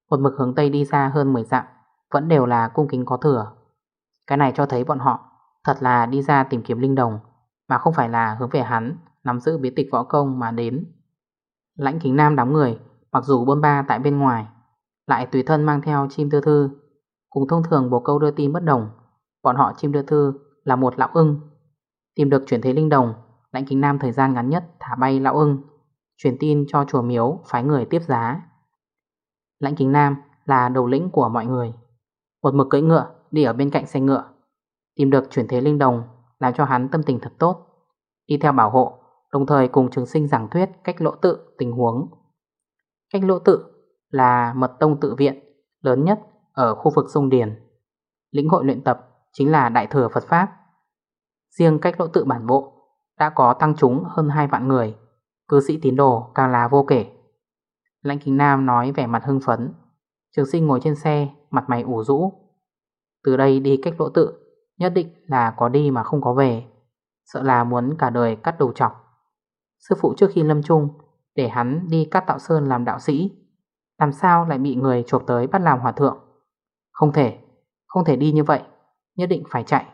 Một mực hướng Tây đi xa hơn 10 dặm, Vẫn đều là cung kính có thừa. Cái này cho thấy bọn họ Thật là đi ra tìm kiếm linh đồng, Mà không phải là hướng về hắn Nắm giữ bí tịch võ công mà đến. Lãnh kính nam đóng người, Mặc dù bôn ba tại bên ngoài lại tùy thân mang theo chim đưa thư. Cùng thông thường bồ câu đưa tin bất đồng, Bọn họ chim đưa thư là một lão ưng. Tìm được chuyển thế linh đồng, Lãnh kính nam thời gian ngắn nhất thả bay lão ưng, Truyền tin cho chùa miếu Phái người tiếp giá. Lãnh kính nam là đầu lĩnh của mọi người. Một mực cưỡi ngựa, Đi ở bên cạnh xe ngựa. Tìm được chuyển thế linh đồng Làm cho hắn tâm tình thật tốt. Đi theo bảo hộ, Đồng thời cùng trường sinh giảng thuyết cách lỗ tự tình huống. Cách lỗ tự là mật tông tự viện lớn nhất ở khu vực sông Điền. Lĩnh hội luyện tập chính là Đại Thừa Phật Pháp. Riêng cách lỗ tự bản bộ đã có tăng chúng hơn 2 vạn người, cư sĩ tín đồ càng là vô kể. Lãnh Kính Nam nói vẻ mặt hưng phấn, trường sinh ngồi trên xe, mặt mày ủ rũ. Từ đây đi cách lỗ tự, nhất định là có đi mà không có về, sợ là muốn cả đời cắt đầu chọc. Sư phụ trước khi lâm chung, để hắn đi cắt tạo sơn làm đạo sĩ, làm sao lại bị người chộp tới bắt làm hòa thượng. Không thể, không thể đi như vậy Nhất định phải chạy